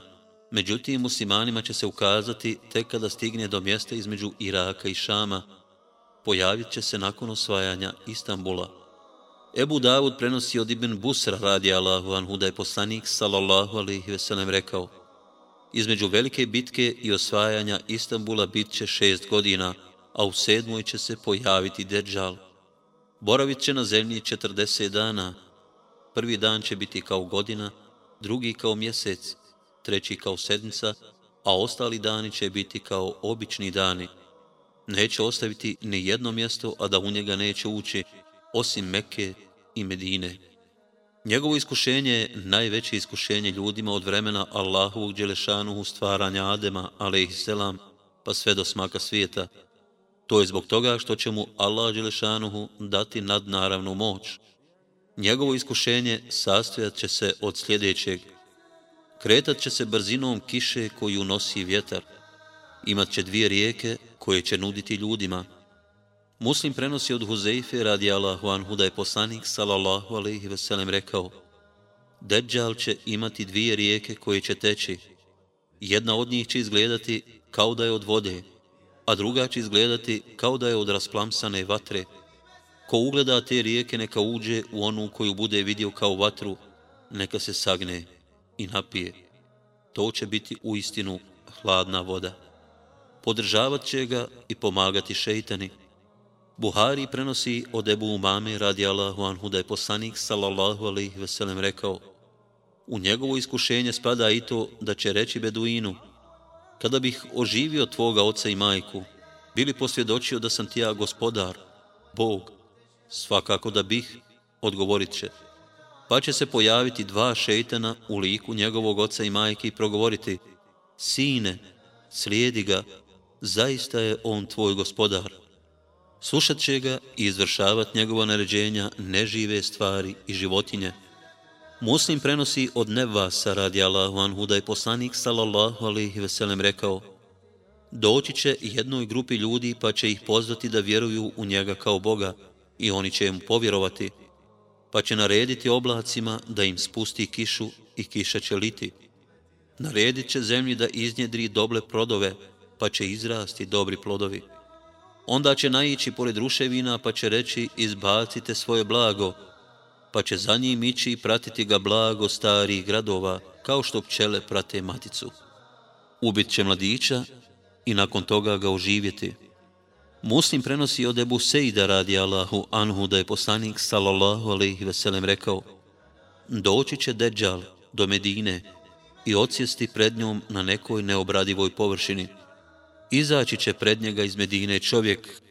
međutim muslimanima će se ukazati tek kada stigne do mjesta između Iraka i Šama. Pojavit će se nakon osvajanja Istambula. Ebu Davud prenosi od Ibn Busra radi Allahu anhu da je poslanik sallallahu alaihi veselem rekao Između velike bitke i osvajanja Istambula bit će šest godina, a u sedmoj će se pojaviti Deđal. Boravit će na zemlji 40 dana, Prvi dan će biti kao godina, drugi kao mjesec, treći kao sedmica, a ostali dani će biti kao obični dani. Neće ostaviti ni jedno mjesto, a da u njega neće ući, osim Mekke i Medine. Njegovo iskušenje je najveće iskušenje ljudima od vremena Allahovog Đelešanuhu stvaranja Adema, alaihisselam, pa sve do smaka svijeta. To je zbog toga što će mu Allah Đelešanuhu dati nadnaravnu moć, Njegovo iskušenje sastojat će se od sljedećeg. Kretat će se brzinom kiše koju nosi vjetar. Imat će dvije rijeke koje će nuditi ljudima. Muslim prenosi od Huzeife radi Allahu anhu da je poslanik sallallahu alaihi veselem rekao Deđal će imati dvije rijeke koje će teći. Jedna od njih će izgledati kao da je od vode, a druga će izgledati kao da je od rasplamsane vatre. Ko ugleda te rijeke, neka uđe u onu koju bude vidio kao vatru, neka se sagne i napije. To će biti u istinu hladna voda. Podržavat će ga i pomagati šeitani. Buhari prenosi od Ebu Umame radi Allahu anhu da je poslanik sallallahu alaihi veselem rekao U njegovo iskušenje spada i to da će reći Beduinu Kada bih oživio tvoga oca i majku, bili posvjedočio da sam ti ja gospodar, Bog, Svakako da bih, odgovorit će, pa će se pojaviti dva šeitana u liku njegovog oca i majke i progovoriti, sine, slijedi ga, zaista je on tvoj gospodar. Slušat će ga i izvršavat njegova naređenja nežive stvari i životinje. Muslim prenosi od Nevasa radi Allahu anhu da je poslanik sallallahu alaihi veselem rekao Doći će jednoj grupi ljudi pa će ih pozvati da vjeruju u njega kao Boga i oni će mu povjerovati, pa će narediti oblacima da im spusti kišu i kiša će liti. Naredit će zemlji da iznjedri doble prodove, pa će izrasti dobri plodovi. Onda će naići pored ruševina, pa će reći izbacite svoje blago, pa će za njim ići i pratiti ga blago starih gradova, kao što pčele prate maticu. Ubit će mladića i nakon toga ga oživjeti. Muslim prenosi od Ebu Sejda radi Allahu anhu da je poslanik sallallahu alaihi veselem rekao Doći će Deđal do Medine i odsjesti pred njom na nekoj neobradivoj površini. Izaći će pred njega iz Medine čovjek,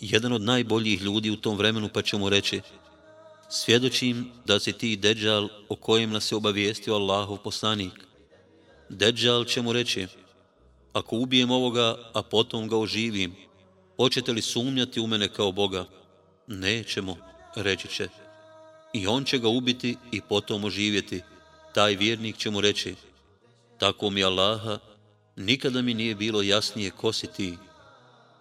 jedan od najboljih ljudi u tom vremenu, pa će mu reći Svjedočim da si ti Deđal o kojem nas je obavijestio Allahov poslanik. Deđal će mu reći Ako ubijem ovoga, a potom ga oživim, hoćete li sumnjati u mene kao Boga? Nećemo, reći će. I on će ga ubiti i potom oživjeti. Taj vjernik će mu reći, tako mi Allaha, nikada mi nije bilo jasnije ko si ti.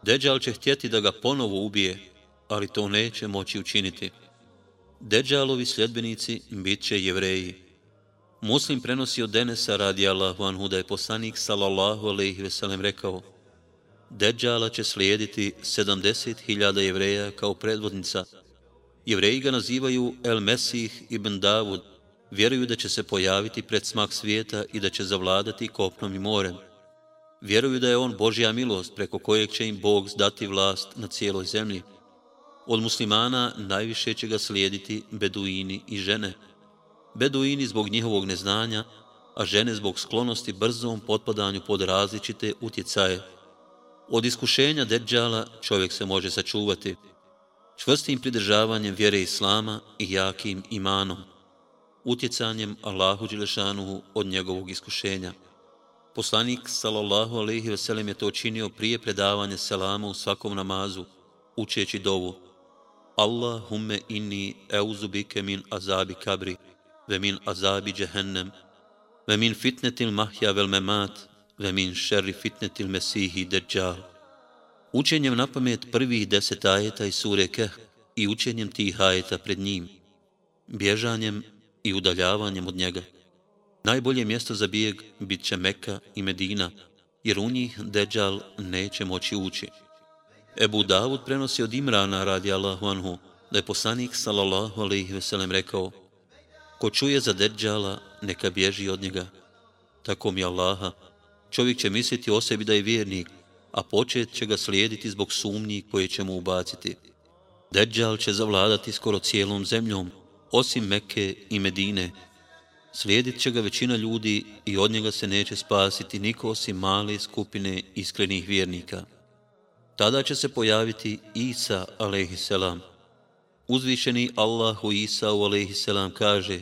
Deđal će htjeti da ga ponovo ubije, ali to neće moći učiniti. Deđalovi sljedbenici bit će jevreji. Muslim prenosi od Denesa radi Allahu anhu da je poslanik sallallahu alaihi veselem rekao Deđala će slijediti 70.000 jevreja kao predvodnica. Jevreji ga nazivaju El Mesih ibn Davud. Vjeruju da će se pojaviti pred smak svijeta i da će zavladati kopnom i morem. Vjeruju da je on Božja milost preko kojeg će im Bog dati vlast na cijeloj zemlji. Od muslimana najviše će ga slijediti beduini i žene. Beduini zbog njihovog neznanja, a žene zbog sklonosti brzom potpadanju pod različite utjecaje. Od iskušenja Deđala čovjek se može sačuvati čvrstim pridržavanjem vjere Islama i jakim imanom, utjecanjem Allahu Đelešanuhu od njegovog iskušenja. Poslanik, sallallahu alaihi veselim, je to činio prije predavanja selama u svakom namazu, učeći dovu. Allahumme inni euzubike min azabi kabri, ve min azabi džehennem, ve min fitnetil mahja vel memat, ve min šerri fitnetil mesihi deđal. Učenjem na pamet prvih deset ajeta iz sure Keh i učenjem tih ajeta pred njim, bježanjem i udaljavanjem od njega. Najbolje mjesto za bijeg bit će Meka i Medina, jer u njih Deđal neće moći ući. Ebu Davud prenosi od Imrana radi Allahu anhu, da je poslanik sallallahu alaihi veselem rekao Ko čuje za Deđala, neka bježi od njega. Tako mi Allaha, čovjek će misliti o sebi da je vjernik, a počet će ga slijediti zbog sumnji koje će mu ubaciti. Deđal će zavladati skoro cijelom zemljom, osim Mekke i Medine. Slijedit će ga većina ljudi i od njega se neće spasiti niko osim male skupine iskrenih vjernika. Tada će se pojaviti Isa, alaihisselam. Uzvišeni Allahu Isa, alaihisselam, kaže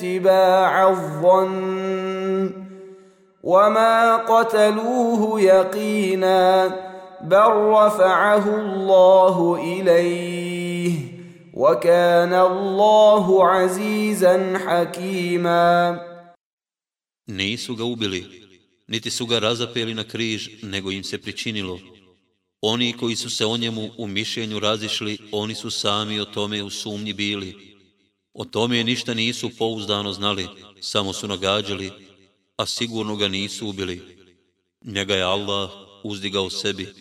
اتباع الظن وما قتلوه يقينا بل رفعه الله إليه وكان الله عزيزا حكيما Nisu ga ubili, niti su ga razapeli na križ, nego im se pričinilo. Oni koji su se o njemu u mišljenju razišli, oni su sami o tome u sumnji bili. O tome ništa nisu pouzdano znali, samo su nagađali, a sigurno ga nisu ubili. Njega je Allah uzdigao sebi,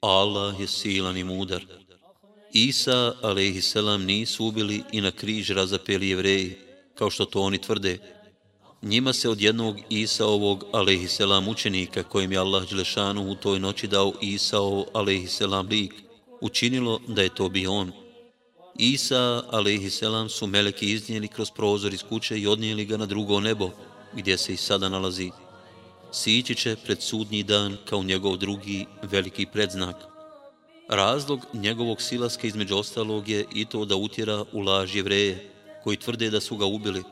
Allah je silan i mudar. Isa, alaihisselam, nisu ubili i na križ razapeli jevreji. kao što to oni tvrde. Njima se od jednog Isaovog, alaihisselam, učenika, kojim je Allah Đelešanu u toj noći dao Isaov, alaihisselam, lik, učinilo da je to bio on. Isa, alaihisselam, su meleki iznijeli kroz prozor iz kuće i odnijeli ga na drugo nebo, gdje se i sada nalazi. Sići će pred sudnji dan kao njegov drugi veliki predznak. Razlog njegovog silaska između ostalog je i to da utjera u laž jevreje, koji tvrde da su ga ubili,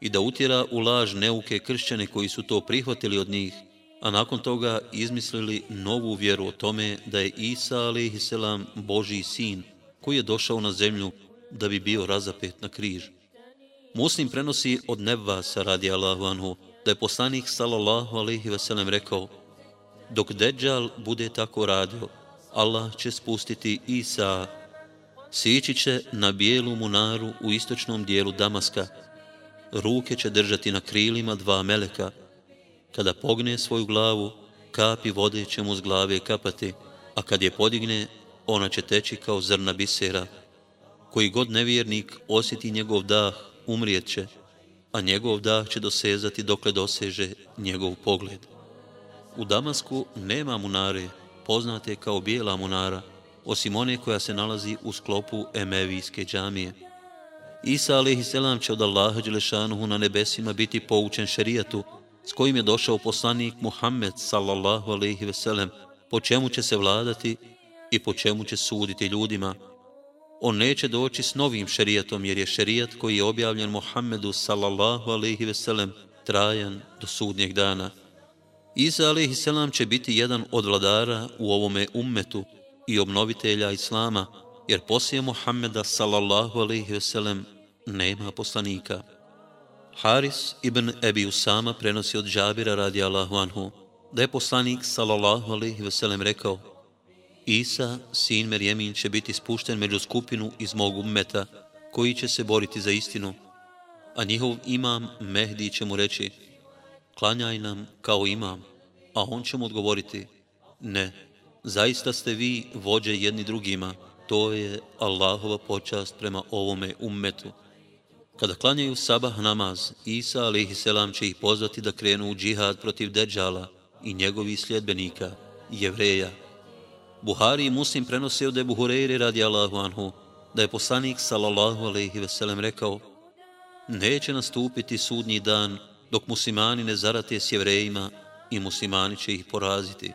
i da utjera u laž neuke kršćane koji su to prihvatili od njih, a nakon toga izmislili novu vjeru o tome da je Isa a.s. Božiji sin, koji je došao na zemlju da bi bio razapet na križ. Muslim prenosi od Nevvasa radi Allahu anhu, da je poslanik sallallahu alaihi veselem rekao, dok Deđal bude tako radio, Allah će spustiti Isa, sići će na bijelu munaru u istočnom dijelu Damaska, ruke će držati na krilima dva meleka, kada pogne svoju glavu, kapi vode će mu z glave kapati, a kad je podigne, ona će teći kao zrna bisera. Koji god nevjernik osjeti njegov dah, umrijet će, a njegov dah će dosezati dokle doseže njegov pogled. U Damasku nema munare, poznate kao bijela munara, osim one koja se nalazi u sklopu Emevijske džamije. Isa a.s. će od Allaha Đelešanuhu na nebesima biti poučen šerijatu, s kojim je došao poslanik Muhammed sallallahu alaihi veselem, po čemu će se vladati i po čemu će suditi ljudima. On neće doći s novim šerijatom, jer je šerijat koji je objavljen Muhammedu sallallahu alaihi veselem trajan do sudnjeg dana. Isa alaihi selam će biti jedan od vladara u ovome ummetu i obnovitelja Islama, jer poslije Muhammeda sallallahu alaihi veselem nema poslanika. Haris ibn Ebi Usama prenosi od Džabira radi Allahu anhu, da je poslanik sallallahu alaihi veselem rekao Isa, sin Merjemin, će biti spušten među skupinu iz mog ummeta, koji će se boriti za istinu, a njihov imam Mehdi će mu reći klanjaj nam kao imam, a on će mu odgovoriti ne, zaista ste vi vođe jedni drugima, to je Allahova počast prema ovome ummetu. Kada klanjaju sabah namaz, Isa a.s. će ih pozvati da krenu u džihad protiv Deđala i njegovih sljedbenika, jevreja. Buhari i Muslim prenose od Ebu Hureyre radi Allahu anhu, da je poslanik sallallahu alaihi veselem rekao Neće nastupiti sudnji dan dok muslimani ne zarate s jevrejima i muslimani će ih poraziti.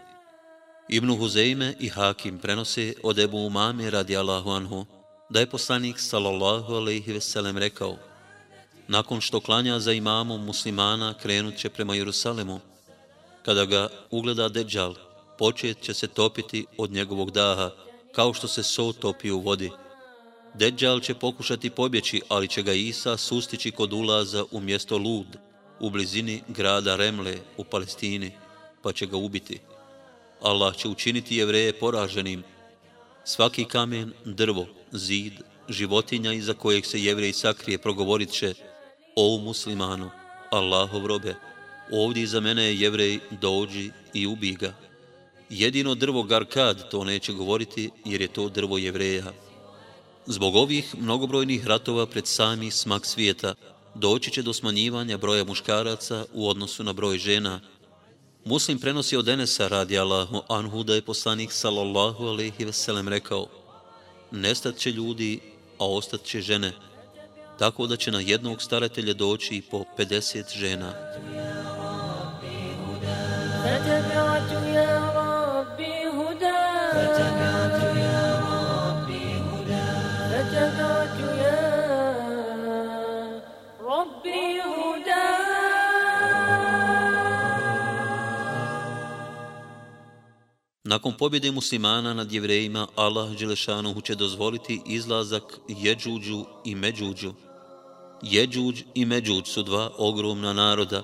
Ibn Huzeyme i Hakim prenose od Ebu Umame radi Allahu anhu, da je poslanik sallallahu alaihi veselem rekao nakon što klanja za imamom muslimana, krenut će prema Jerusalemu. Kada ga ugleda Deđal, počet će se topiti od njegovog daha, kao što se so topi u vodi. Deđal će pokušati pobjeći, ali će ga Isa sustići kod ulaza u mjesto Lud, u blizini grada Remle u Palestini, pa će ga ubiti. Allah će učiniti jevreje poraženim. Svaki kamen, drvo, zid, životinja iza kojeg se jevrej sakrije progovorit će O muslimanu, Allahov robe, ovdje za mene je jevrej, dođi i ubij ga. Jedino drvo Garkad to neće govoriti, jer je to drvo jevreja. Zbog ovih mnogobrojnih ratova pred sami smak svijeta, doći će do smanjivanja broja muškaraca u odnosu na broj žena. Muslim prenosi od Enesa radi Allahu anhu da je poslanik sallallahu alaihi veselem rekao Nestat će ljudi, a ostat će žene tako da će na jednog staratelja doći po 50 žena. Nakon pobjede muslimana nad jevrejima, Allah Đelešanuhu će dozvoliti izlazak Jeđuđu i Međuđu. Jeđuđ i Međuđ su dva ogromna naroda.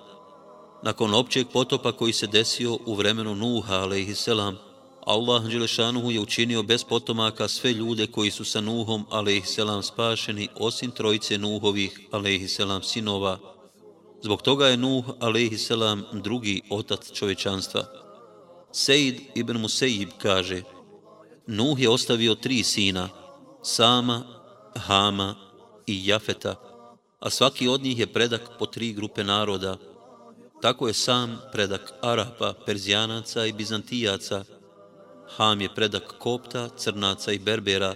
Nakon općeg potopa koji se desio u vremenu Nuha, alaihisselam, Allah Đelešanuhu je učinio bez potomaka sve ljude koji su sa Nuhom, alaihisselam, spašeni, osim trojice Nuhovih, alaihisselam, sinova. Zbog toga je Nuh, alaihisselam, drugi otac čovečanstva. Sejid ibn Musejib kaže, Nuh je ostavio tri sina, Sama, Hama i Jafeta. a svaki od njih je predak po tri grupe naroda. Tako je sam predak Arapa, Perzijanaca i Bizantijaca. Ham je predak Kopta, Crnaca i Berbera,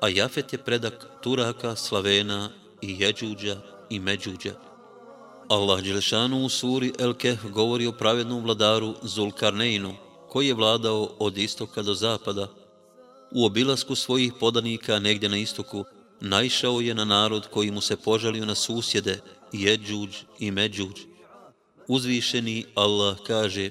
a Jafet je predak Turaka, Slavena i Jeđuđa i Međuđa. Allah Đelešanu u suri El Keh govori o pravednom vladaru Zulkarneinu, koji je vladao od istoka do zapada. U obilasku svojih podanika negdje na istoku, naišao je na narod koji mu se požalio na susjede, Jeđuđ i Međuđ. Uzvišeni Allah kaže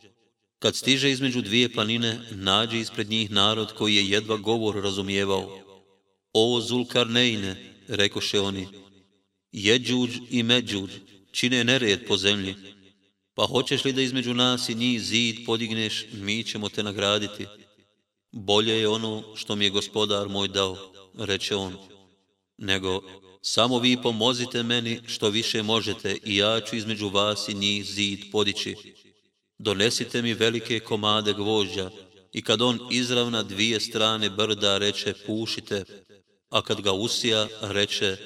Kad stiže između dvije planine, nađe ispred njih narod koji je jedva govor razumijevao. O Zulkarnejne, rekoše oni, Jeđuđ i Međuđ čine nered po zemlji, pa hoćeš li da između nas i njih zid podigneš, mi ćemo te nagraditi. Bolje je ono što mi je gospodar moj dao, reče on, nego samo vi pomozite meni što više možete i ja ću između vas i njih zid podići donesite mi velike komade gvožđa i kad on izravna dvije strane brda reče pušite, a kad ga usija reče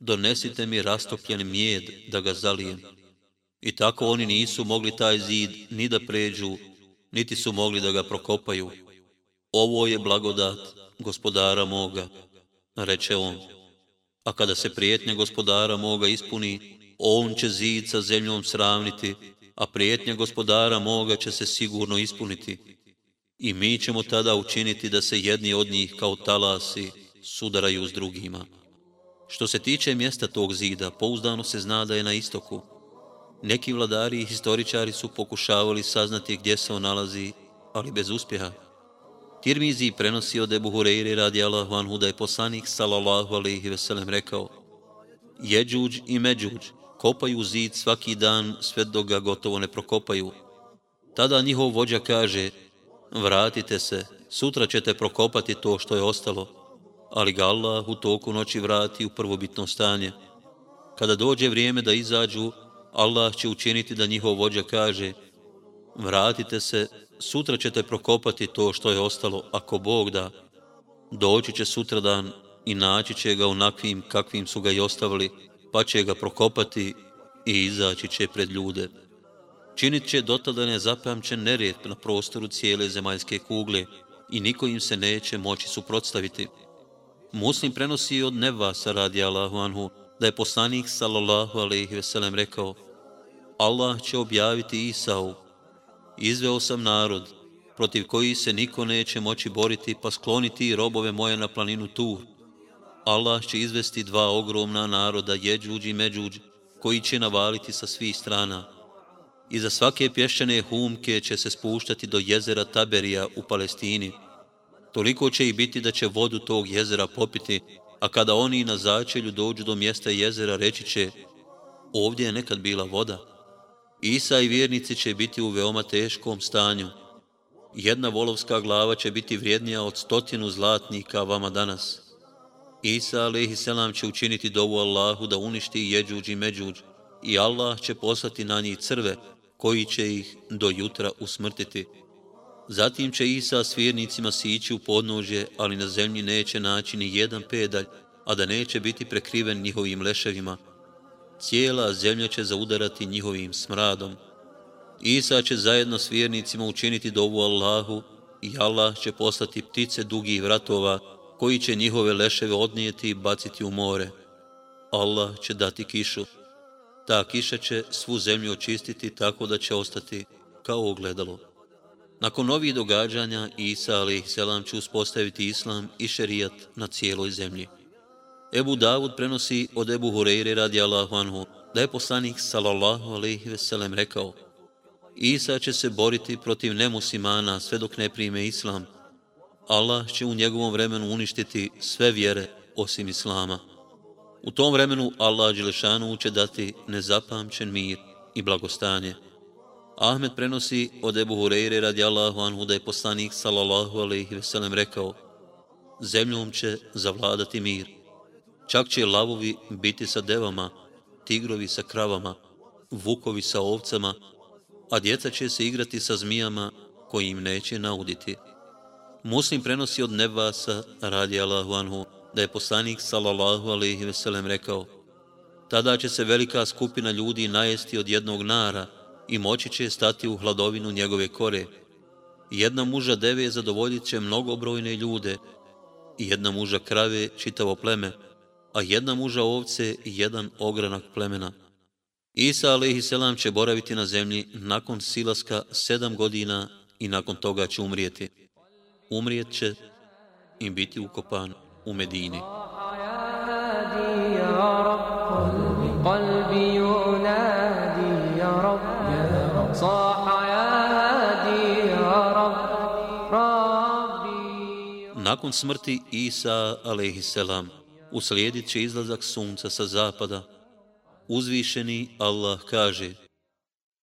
donesite mi rastopljen mjed da ga zalijem. I tako oni nisu mogli taj zid ni da pređu, niti su mogli da ga prokopaju. Ovo je blagodat gospodara moga, reče on. A kada se prijetnje gospodara moga ispuni, on će zid sa zemljom sravniti, a prijetnja gospodara moga će se sigurno ispuniti. I mi ćemo tada učiniti da se jedni od njih kao talasi sudaraju s drugima. Što se tiče mjesta tog zida, pouzdano se zna da je na istoku. Neki vladari i historičari su pokušavali saznati gdje se on nalazi, ali bez uspjeha. Tirmizi prenosi od Ebu Hureyri radi Allahu anhu da je poslanik sallallahu alaihi veselem rekao Jeđuđ i Međuđ, kopaju zid svaki dan sve dok ga gotovo ne prokopaju. Tada njihov vođa kaže, vratite se, sutra ćete prokopati to što je ostalo, ali ga Allah u toku noći vrati u prvobitno stanje. Kada dođe vrijeme da izađu, Allah će učiniti da njihov vođa kaže, vratite se, sutra ćete prokopati to što je ostalo, ako Bog da. Doći će sutradan i naći će ga onakvim kakvim su ga i ostavili, pa će ga prokopati i izaći će pred ljude. Činit će dotada nezapamćen nered na prostoru cijele zemaljske kugle i niko im se neće moći suprotstaviti. Muslim prenosi od Nevasa radi Allahu Anhu da je poslanik sallallahu alaihi veselem rekao Allah će objaviti Isau, izveo sam narod, protiv koji se niko neće moći boriti, pa skloniti robove moje na planinu Tur. Allah će izvesti dva ogromna naroda, Jeđuđ i Međuđ, koji će navaliti sa svih strana. I za svake pješčane humke će se spuštati do jezera Taberija u Palestini. Toliko će i biti da će vodu tog jezera popiti, a kada oni na začelju dođu do mjesta jezera, reći će, ovdje je nekad bila voda. Isa i vjernici će biti u veoma teškom stanju. Jedna volovska glava će biti vrijednija od stotinu zlatnika vama danas. Isa alaihi selam će učiniti dovu Allahu da uništi jeđuđ i međuđ i Allah će poslati na njih crve koji će ih do jutra usmrtiti. Zatim će Isa s vjernicima sići u podnožje, ali na zemlji neće naći ni jedan pedalj, a da neće biti prekriven njihovim leševima. Cijela zemlja će zaudarati njihovim smradom. Isa će zajedno s vjernicima učiniti dovu Allahu i Allah će poslati ptice dugih vratova koji će njihove leševe odnijeti i baciti u more. Allah će dati kišu. Ta kiša će svu zemlju očistiti tako da će ostati kao ogledalo. Nakon ovih događanja, Isa alaih selam će uspostaviti islam i šerijat na cijeloj zemlji. Ebu Davud prenosi od Ebu Hureyre radi Allahu anhu, da je poslanik sallallahu alaihi veselem rekao Isa će se boriti protiv nemusimana sve dok ne prime islam. Allah će u njegovom vremenu uništiti sve vjere osim islama. U tom vremenu Allah Đelešanu će dati nezapamćen mir i blagostanje. Ahmed prenosi od Ebu Hureyre radi Allahu anhu da je poslanik sallallahu alaihi veselem rekao Zemljom će zavladati mir. Čak će lavovi biti sa devama, tigrovi sa kravama, vukovi sa ovcama, a djeca će se igrati sa zmijama koji im neće nauditi. Muslim prenosi od Nebasa radi Allahu anhu da je poslanik sallallahu alaihi veselem rekao Tada će se velika skupina ljudi najesti od jednog nara, i moći će stati u hladovinu njegove kore. Jedna muža deve zadovoljit će mnogobrojne ljude i jedna muža krave čitavo pleme, a jedna muža ovce i jedan ogranak plemena. Isa a.s. će boraviti na zemlji nakon silaska sedam godina i nakon toga će umrijeti Umrijet će i biti ukopan u Medini. قلبي ينادي يا رب صاح يا هادي يا رب ربي Nakon smrti Isa alejselam uslijedit će izlazak sunca sa zapada. Uzvišeni Allah kaže: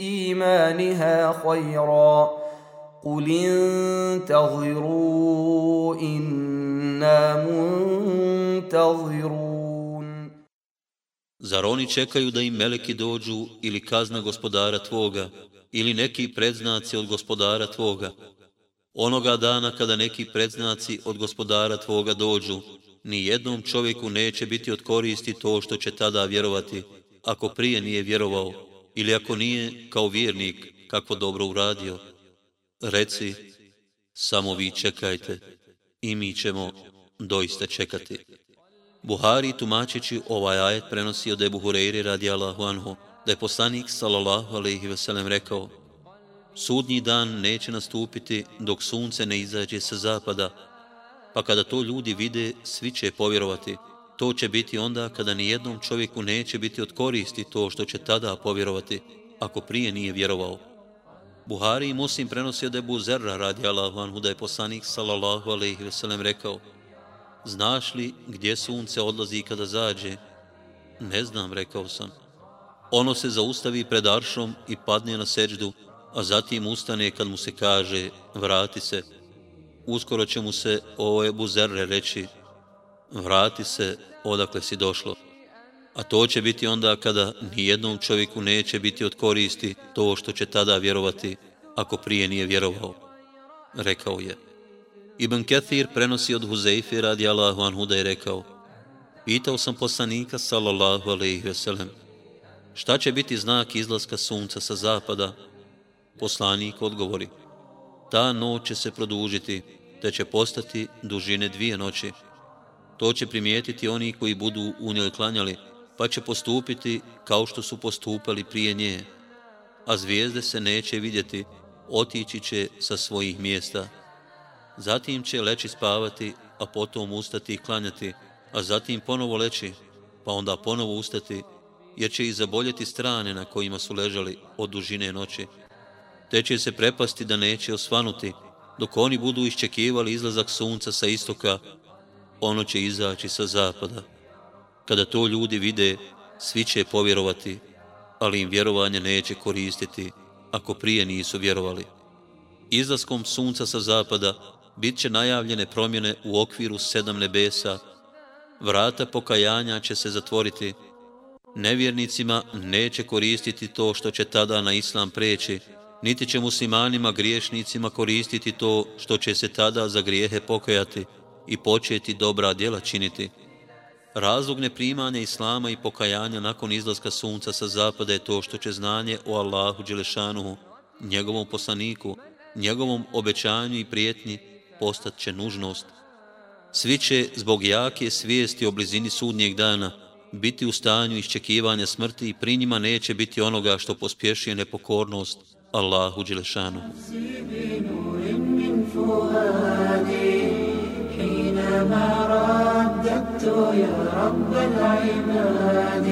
ايمانها خيرا قل انتظروا انا منتظرون Zar oni čekaju da im meleki dođu ili kazna gospodara tvoga ili neki predznaci od gospodara tvoga. Onoga dana kada neki predznaci od gospodara tvoga dođu, ni jednom čovjeku neće biti od koristi to što će tada vjerovati, ako prije nije vjerovao, ili ako nije kao vjernik kako dobro uradio. Reci, samo vi čekajte i mi ćemo doista čekati. Buhari tumačeći ovaj ajet prenosi od Ebu Hureyri radi Allahu anhu, da je poslanik sallallahu alejhi ve sellem rekao Sudnji dan neće nastupiti dok sunce ne izađe sa zapada, pa kada to ljudi vide, svi će povjerovati. To će biti onda kada ni jednom čovjeku neće biti od koristi to što će tada povjerovati, ako prije nije vjerovao. Buhari i Muslim prenosio da je Buzerra radi Allahu anhu da je poslanik sallallahu alejhi ve sellem rekao Znaš li gdje sunce odlazi kada zađe? Ne znam, rekao sam. Ono se zaustavi pred aršom i padne na seđdu, a zatim ustane kad mu se kaže vrati se. Uskoro će mu se ovo je buzerre reći vrati se odakle si došlo. A to će biti onda kada nijednom čovjeku neće biti od koristi to što će tada vjerovati ako prije nije vjerovao. Rekao je, Ibn Kathir prenosi od Huzeife radi Allahu anhu da je rekao Pitao sam poslanika sallallahu alaihi veselem Šta će biti znak izlaska sunca sa zapada? Poslanik odgovori Ta noć će se produžiti, te će postati dužine dvije noći. To će primijetiti oni koji budu u njoj klanjali, pa će postupiti kao što su postupali prije nje. A zvijezde se neće vidjeti, otići će sa svojih mjesta. Zatim će leći spavati, a potom ustati i klanjati, a zatim ponovo leći, pa onda ponovo ustati, jer će ih zaboljeti strane na kojima su ležali od dužine noći. Te će se prepasti da neće osvanuti, dok oni budu iščekivali izlazak sunca sa istoka, ono će izaći sa zapada. Kada to ljudi vide, svi će povjerovati, ali im vjerovanje neće koristiti ako prije nisu vjerovali. Izlaskom sunca sa zapada bit će najavljene promjene u okviru sedam nebesa, vrata pokajanja će se zatvoriti, nevjernicima neće koristiti to što će tada na islam preći, niti će muslimanima griješnicima koristiti to što će se tada za grijehe pokajati i početi dobra djela činiti. Razlog neprimanja islama i pokajanja nakon izlaska sunca sa zapada je to što će znanje o Allahu Đelešanuhu, njegovom poslaniku, njegovom obećanju i prijetnji postat će nužnost. Svi će zbog jake svijesti o blizini sudnjeg dana biti u stanju iščekivanja smrti i pri njima neće biti onoga što pospješuje nepokornost Allahu Đelešanu. حينما رددت يا رب العباد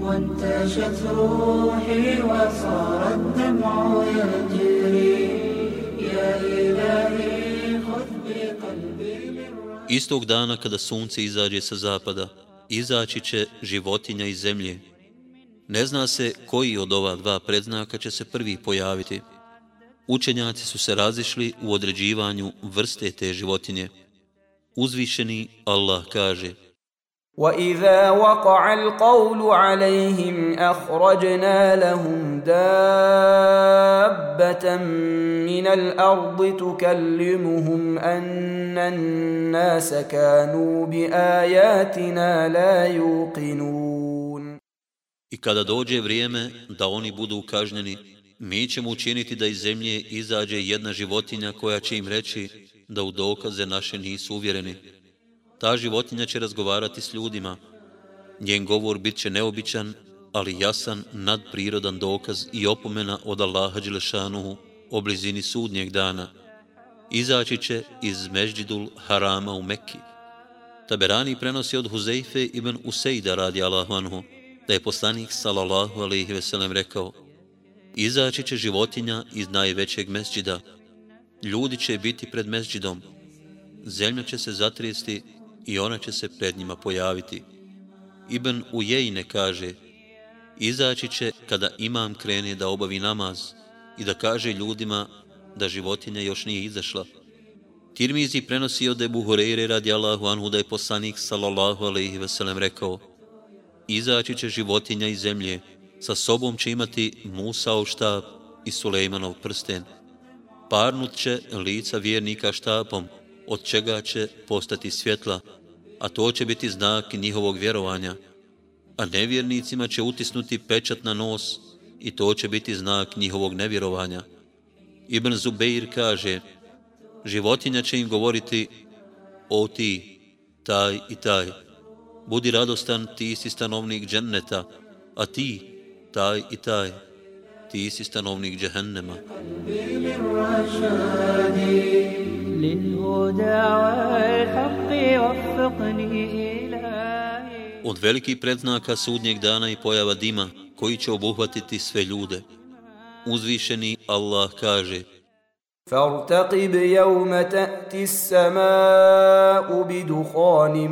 وانتشت روحي وصار الدمع يجري يا إلهي خذ بقلبي Istog dana kada sunce izađe sa zapada, izaći će životinja iz zemlje. Ne zna se koji od ova dva predznaka će se prvi pojaviti. Učenjaci su se razišli u određivanju vrste te životinje. Uzvišeni Allah kaže وَإِذَا وَقَعَ الْقَوْلُ عَلَيْهِمْ أَخْرَجْنَا لَهُمْ دَابَّةً مِنَ الْأَرْضِ تُكَلِّمُهُمْ أَنَّ النَّاسَ كَانُوا بِآيَاتِنَا لَا يُوقِنُونَ I kada dođe vrijeme da oni budu kažnjeni, mi ćemo učiniti da iz zemlje izađe jedna životinja koja će im reći da u dokaze naše nisu uvjereni. Ta životinja će razgovarati s ljudima. Njen govor bit će neobičan, ali jasan, nadprirodan dokaz i opomena od Allaha Đelešanuhu o blizini sudnjeg dana. Izaći će iz Mežđidul Harama u Mekki. Taberani prenosi od Huzeife ibn Usejda radi Allahu anhu, da je poslanik sallallahu alaihi veselem rekao Izaći će životinja iz najvećeg mesđida, ljudi će biti pred mezđidom, zemlja će se zatrijesti i ona će se pred njima pojaviti. Ibn Ujejne kaže, izaći će kada imam krene da obavi namaz i da kaže ljudima da životinja još nije izašla. Tirmizi prenosi od Ebu Hureyre radi Allahu anhu da je poslanik sallallahu alaihi veselem rekao, izaći će životinja iz zemlje, sa sobom će imati Musa štab i Sulejmanov prsten parnut će lica vjernika štapom, od čega će postati svjetla, a to će biti znak njihovog vjerovanja, a nevjernicima će utisnuti pečat na nos i to će biti znak njihovog nevjerovanja. Ibn Zubeir kaže, životinja će im govoriti, o ti, taj i taj, budi radostan, ti si stanovnik dženneta, a ti, taj i taj, ti si stanovnik džehennema. Od velikih predznaka sudnjeg dana i pojava dima koji će obuhvatiti sve ljude. Uzvišeni Allah kaže فارتقب يوم تأتي السماء بدخان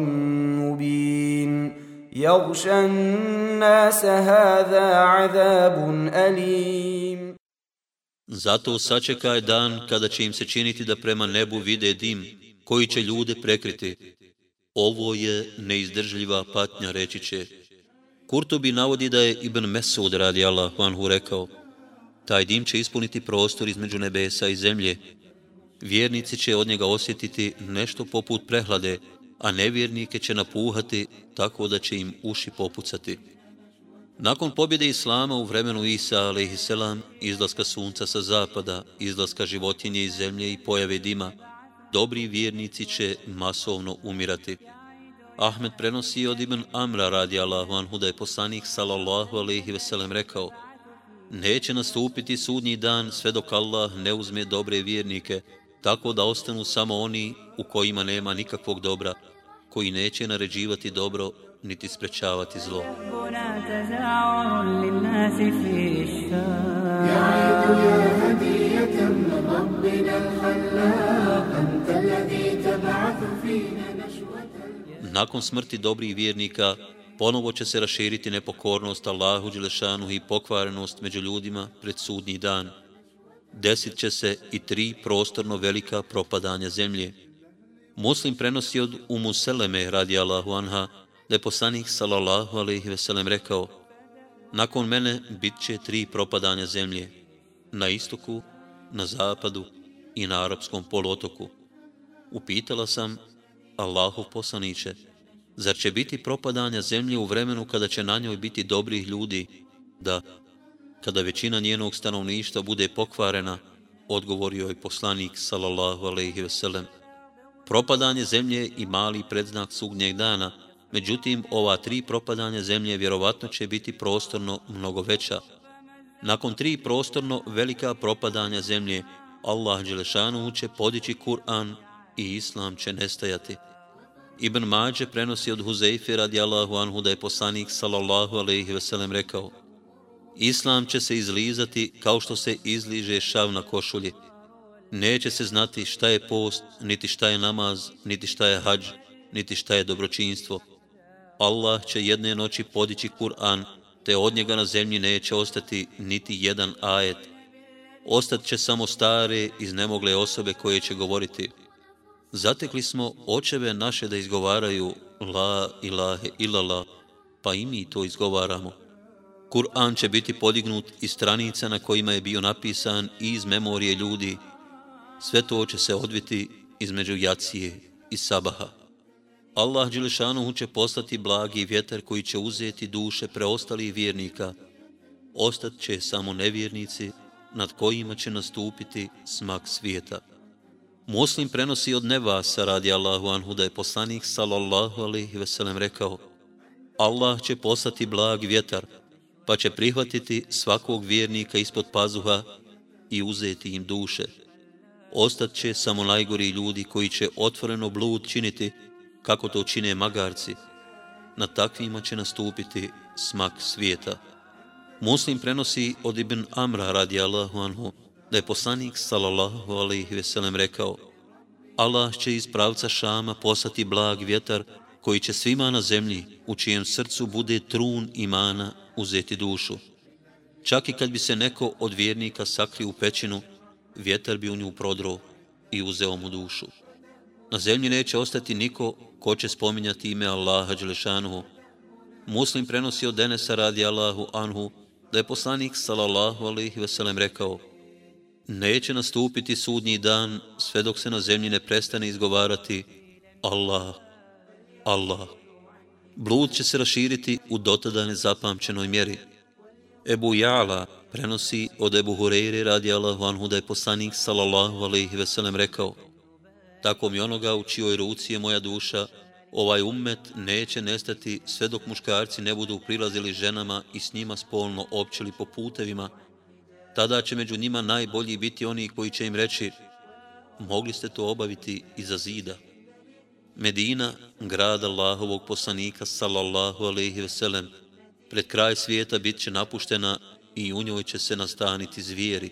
مبين يغشى الناس هذا عذاب أليم Zato sačekaj dan kada će im se činiti da prema nebu vide dim koji će ljude prekriti. Ovo je neizdržljiva patnja, reći će. Kurtobi navodi da je Ibn Mesud radi Allah vanhu rekao taj dim će ispuniti prostor između nebesa i zemlje. Vjernici će od njega osjetiti nešto poput prehlade, a nevjernike će napuhati tako da će im uši popucati. Nakon pobjede Islama u vremenu Isa, a.s., izlaska sunca sa zapada, izlaska životinje iz zemlje i pojave dima, dobri vjernici će masovno umirati. Ahmed prenosi od Ibn Amra radi Allahu anhu da je poslanik sallallahu alaihi veselem rekao Neće nastupiti sudnji dan sve dok Allah ne uzme dobre vjernike, tako da ostanu samo oni u kojima nema nikakvog dobra, koji neće naređivati dobro niti sprečavati zlo. Nakon smrti dobrih vjernika, ponovo će se raširiti nepokornost Allahu Đelešanu i pokvarenost među ljudima pred sudnji dan. Desit će se i tri prostorno velika propadanja zemlje. Muslim prenosi od Umu Seleme radi Allahu Anha, da je poslanik sallallahu alaihi veselem rekao Nakon mene bit će tri propadanja zemlje, na istoku, na zapadu i na arapskom poluotoku. Upitala sam, Allahov poslaniće, zar će biti propadanja zemlje u vremenu kada će na njoj biti dobrih ljudi, da, kada većina njenog stanovništva bude pokvarena, odgovorio je poslanik sallallahu alaihi veselem. Propadanje zemlje i mali predznak sugnjeg dana – Međutim, ova tri propadanja zemlje vjerovatno će biti prostorno mnogo veća. Nakon tri prostorno velika propadanja zemlje, Allah Đelešanu će podići Kur'an i Islam će nestajati. Ibn Mađe prenosi od Huzeyfe radijallahu anhu da je poslanik sallallahu alaihi veselem rekao Islam će se izlizati kao što se izliže šav na košulji. Neće se znati šta je post, niti šta je namaz, niti šta je hađ, niti šta je dobročinstvo. Allah će jedne noći podići Kur'an, te od njega na zemlji neće ostati niti jedan ajet. Ostat će samo stare, iznemogle osobe koje će govoriti. Zatekli smo očeve naše da izgovaraju La ilahe illallah, pa i mi to izgovaramo. Kur'an će biti podignut iz stranica na kojima je bio napisan i iz memorije ljudi. Sve to će se odviti između jacije i sabaha. Allah Đelešanu će poslati blagi vjetar koji će uzeti duše preostalih vjernika. Ostat će samo nevjernici nad kojima će nastupiti smak svijeta. Muslim prenosi od Nevasa radi Allahu anhu da je poslanik sallallahu alaihi veselem rekao Allah će poslati blag vjetar pa će prihvatiti svakog vjernika ispod pazuha i uzeti im duše. Ostat će samo najgori ljudi koji će otvoreno blud činiti kako to čine magarci, na takvima će nastupiti smak svijeta. Muslim prenosi od Ibn Amra radi Allahu anhu, da je poslanik sallallahu alaihi veselem rekao Allah će iz pravca Šama poslati blag vjetar koji će svima na zemlji, u čijem srcu bude trun imana, uzeti dušu. Čak i kad bi se neko od vjernika sakrio u pećinu, vjetar bi u nju prodro i uzeo mu dušu. Na zemlji neće ostati niko ko će spominjati ime Allaha Đelešanuhu. Muslim prenosi od Denesa radi Allahu Anhu da je poslanik sallallahu alaihi veselem rekao Neće nastupiti sudnji dan sve dok se na zemlji ne prestane izgovarati Allah, Allah. Blud će se raširiti u dotada nezapamćenoj mjeri. Ebu Jala prenosi od Ebu Hureyre radi Allahu Anhu da je poslanik sallallahu alaihi veselem rekao tako mi onoga u čijoj ruci je moja duša, ovaj ummet neće nestati sve dok muškarci ne budu prilazili ženama i s njima spolno općili po putevima, tada će među njima najbolji biti oni koji će im reći mogli ste to obaviti iza zida. Medina, grad Allahovog poslanika, sallallahu alaihi veselem, pred kraj svijeta bit će napuštena i u njoj će se nastaniti zvijeri.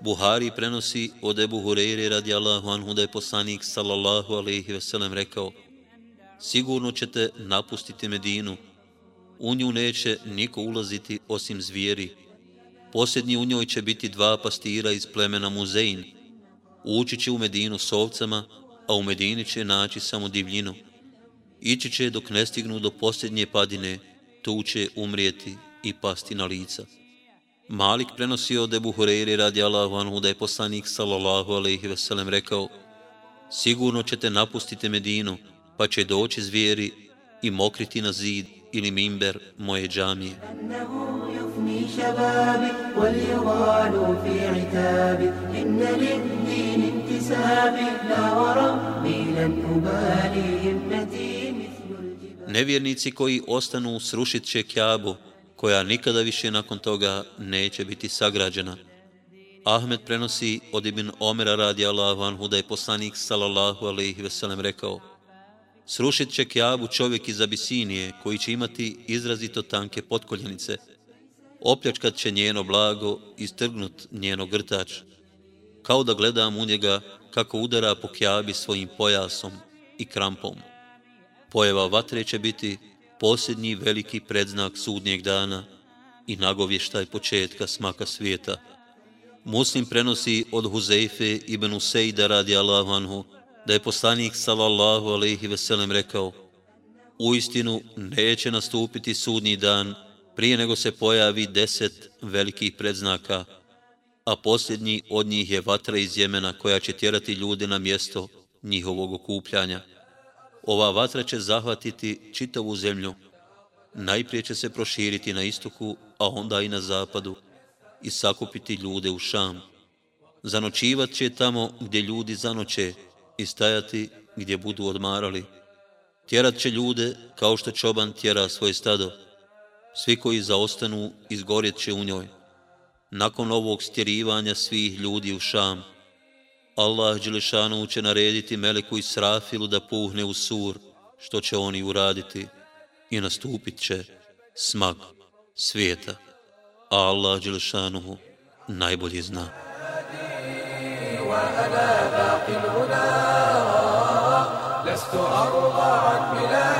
Buhari prenosi od Ebu Hureyre radi Allahu anhu da je poslanik sallallahu alaihi veselem rekao Sigurno ćete napustiti Medinu, u nju neće niko ulaziti osim zvijeri. Posljednji u njoj će biti dva pastira iz plemena Muzein. Ući će u Medinu s ovcama, a u Medini će naći samo divljinu. Ići će dok ne stignu do posljednje padine, tu će umrijeti i pasti na lica. Malik prenosi od Ebu Hureyri radi Allahu Anhu da je poslanik sallallahu alaihi veselem rekao Sigurno ćete napustiti Medinu, pa će doći zvijeri i mokriti na zid ili mimber moje džamije. Nevjernici koji ostanu srušit će kjabu, koja nikada više nakon toga neće biti sagrađena. Ahmed prenosi od Ibn Omera radi Allahu anhu da je poslanik sallallahu alaihi veselem rekao Srušit će Kjabu čovjek iz Abisinije koji će imati izrazito tanke potkoljenice. Opljačkat će njeno blago i strgnut njeno grtač. Kao da gledam u njega kako udara po Kjabi svojim pojasom i krampom. Pojeva vatre će biti posljednji veliki predznak sudnjeg dana i nagovještaj početka smaka svijeta. Muslim prenosi od Huzeife ibn Usejda radi Allahu anhu da je poslanik sallallahu alaihi veselem rekao U istinu neće nastupiti sudnji dan prije nego se pojavi deset velikih predznaka, a posljednji od njih je vatra iz Jemena koja će tjerati ljude na mjesto njihovog okupljanja. Ova vatra će zahvatiti čitavu zemlju. Najprije će se proširiti na istoku, a onda i na zapadu i sakupiti ljude u Šam. Zanočivat će tamo gdje ljudi zanoće i stajati gdje budu odmarali. Tjerat će ljude kao što čoban tjera svoje stado. Svi koji zaostanu izgorjet će u njoj. Nakon ovog stjerivanja svih ljudi u Šam, Allah Đelešanu će narediti Meleku i Srafilu da puhne u sur, što će oni uraditi, i nastupit će smag svijeta. A Allah Đelešanu najbolje zna. وأنا باق هنا لست أرضى عن بلادي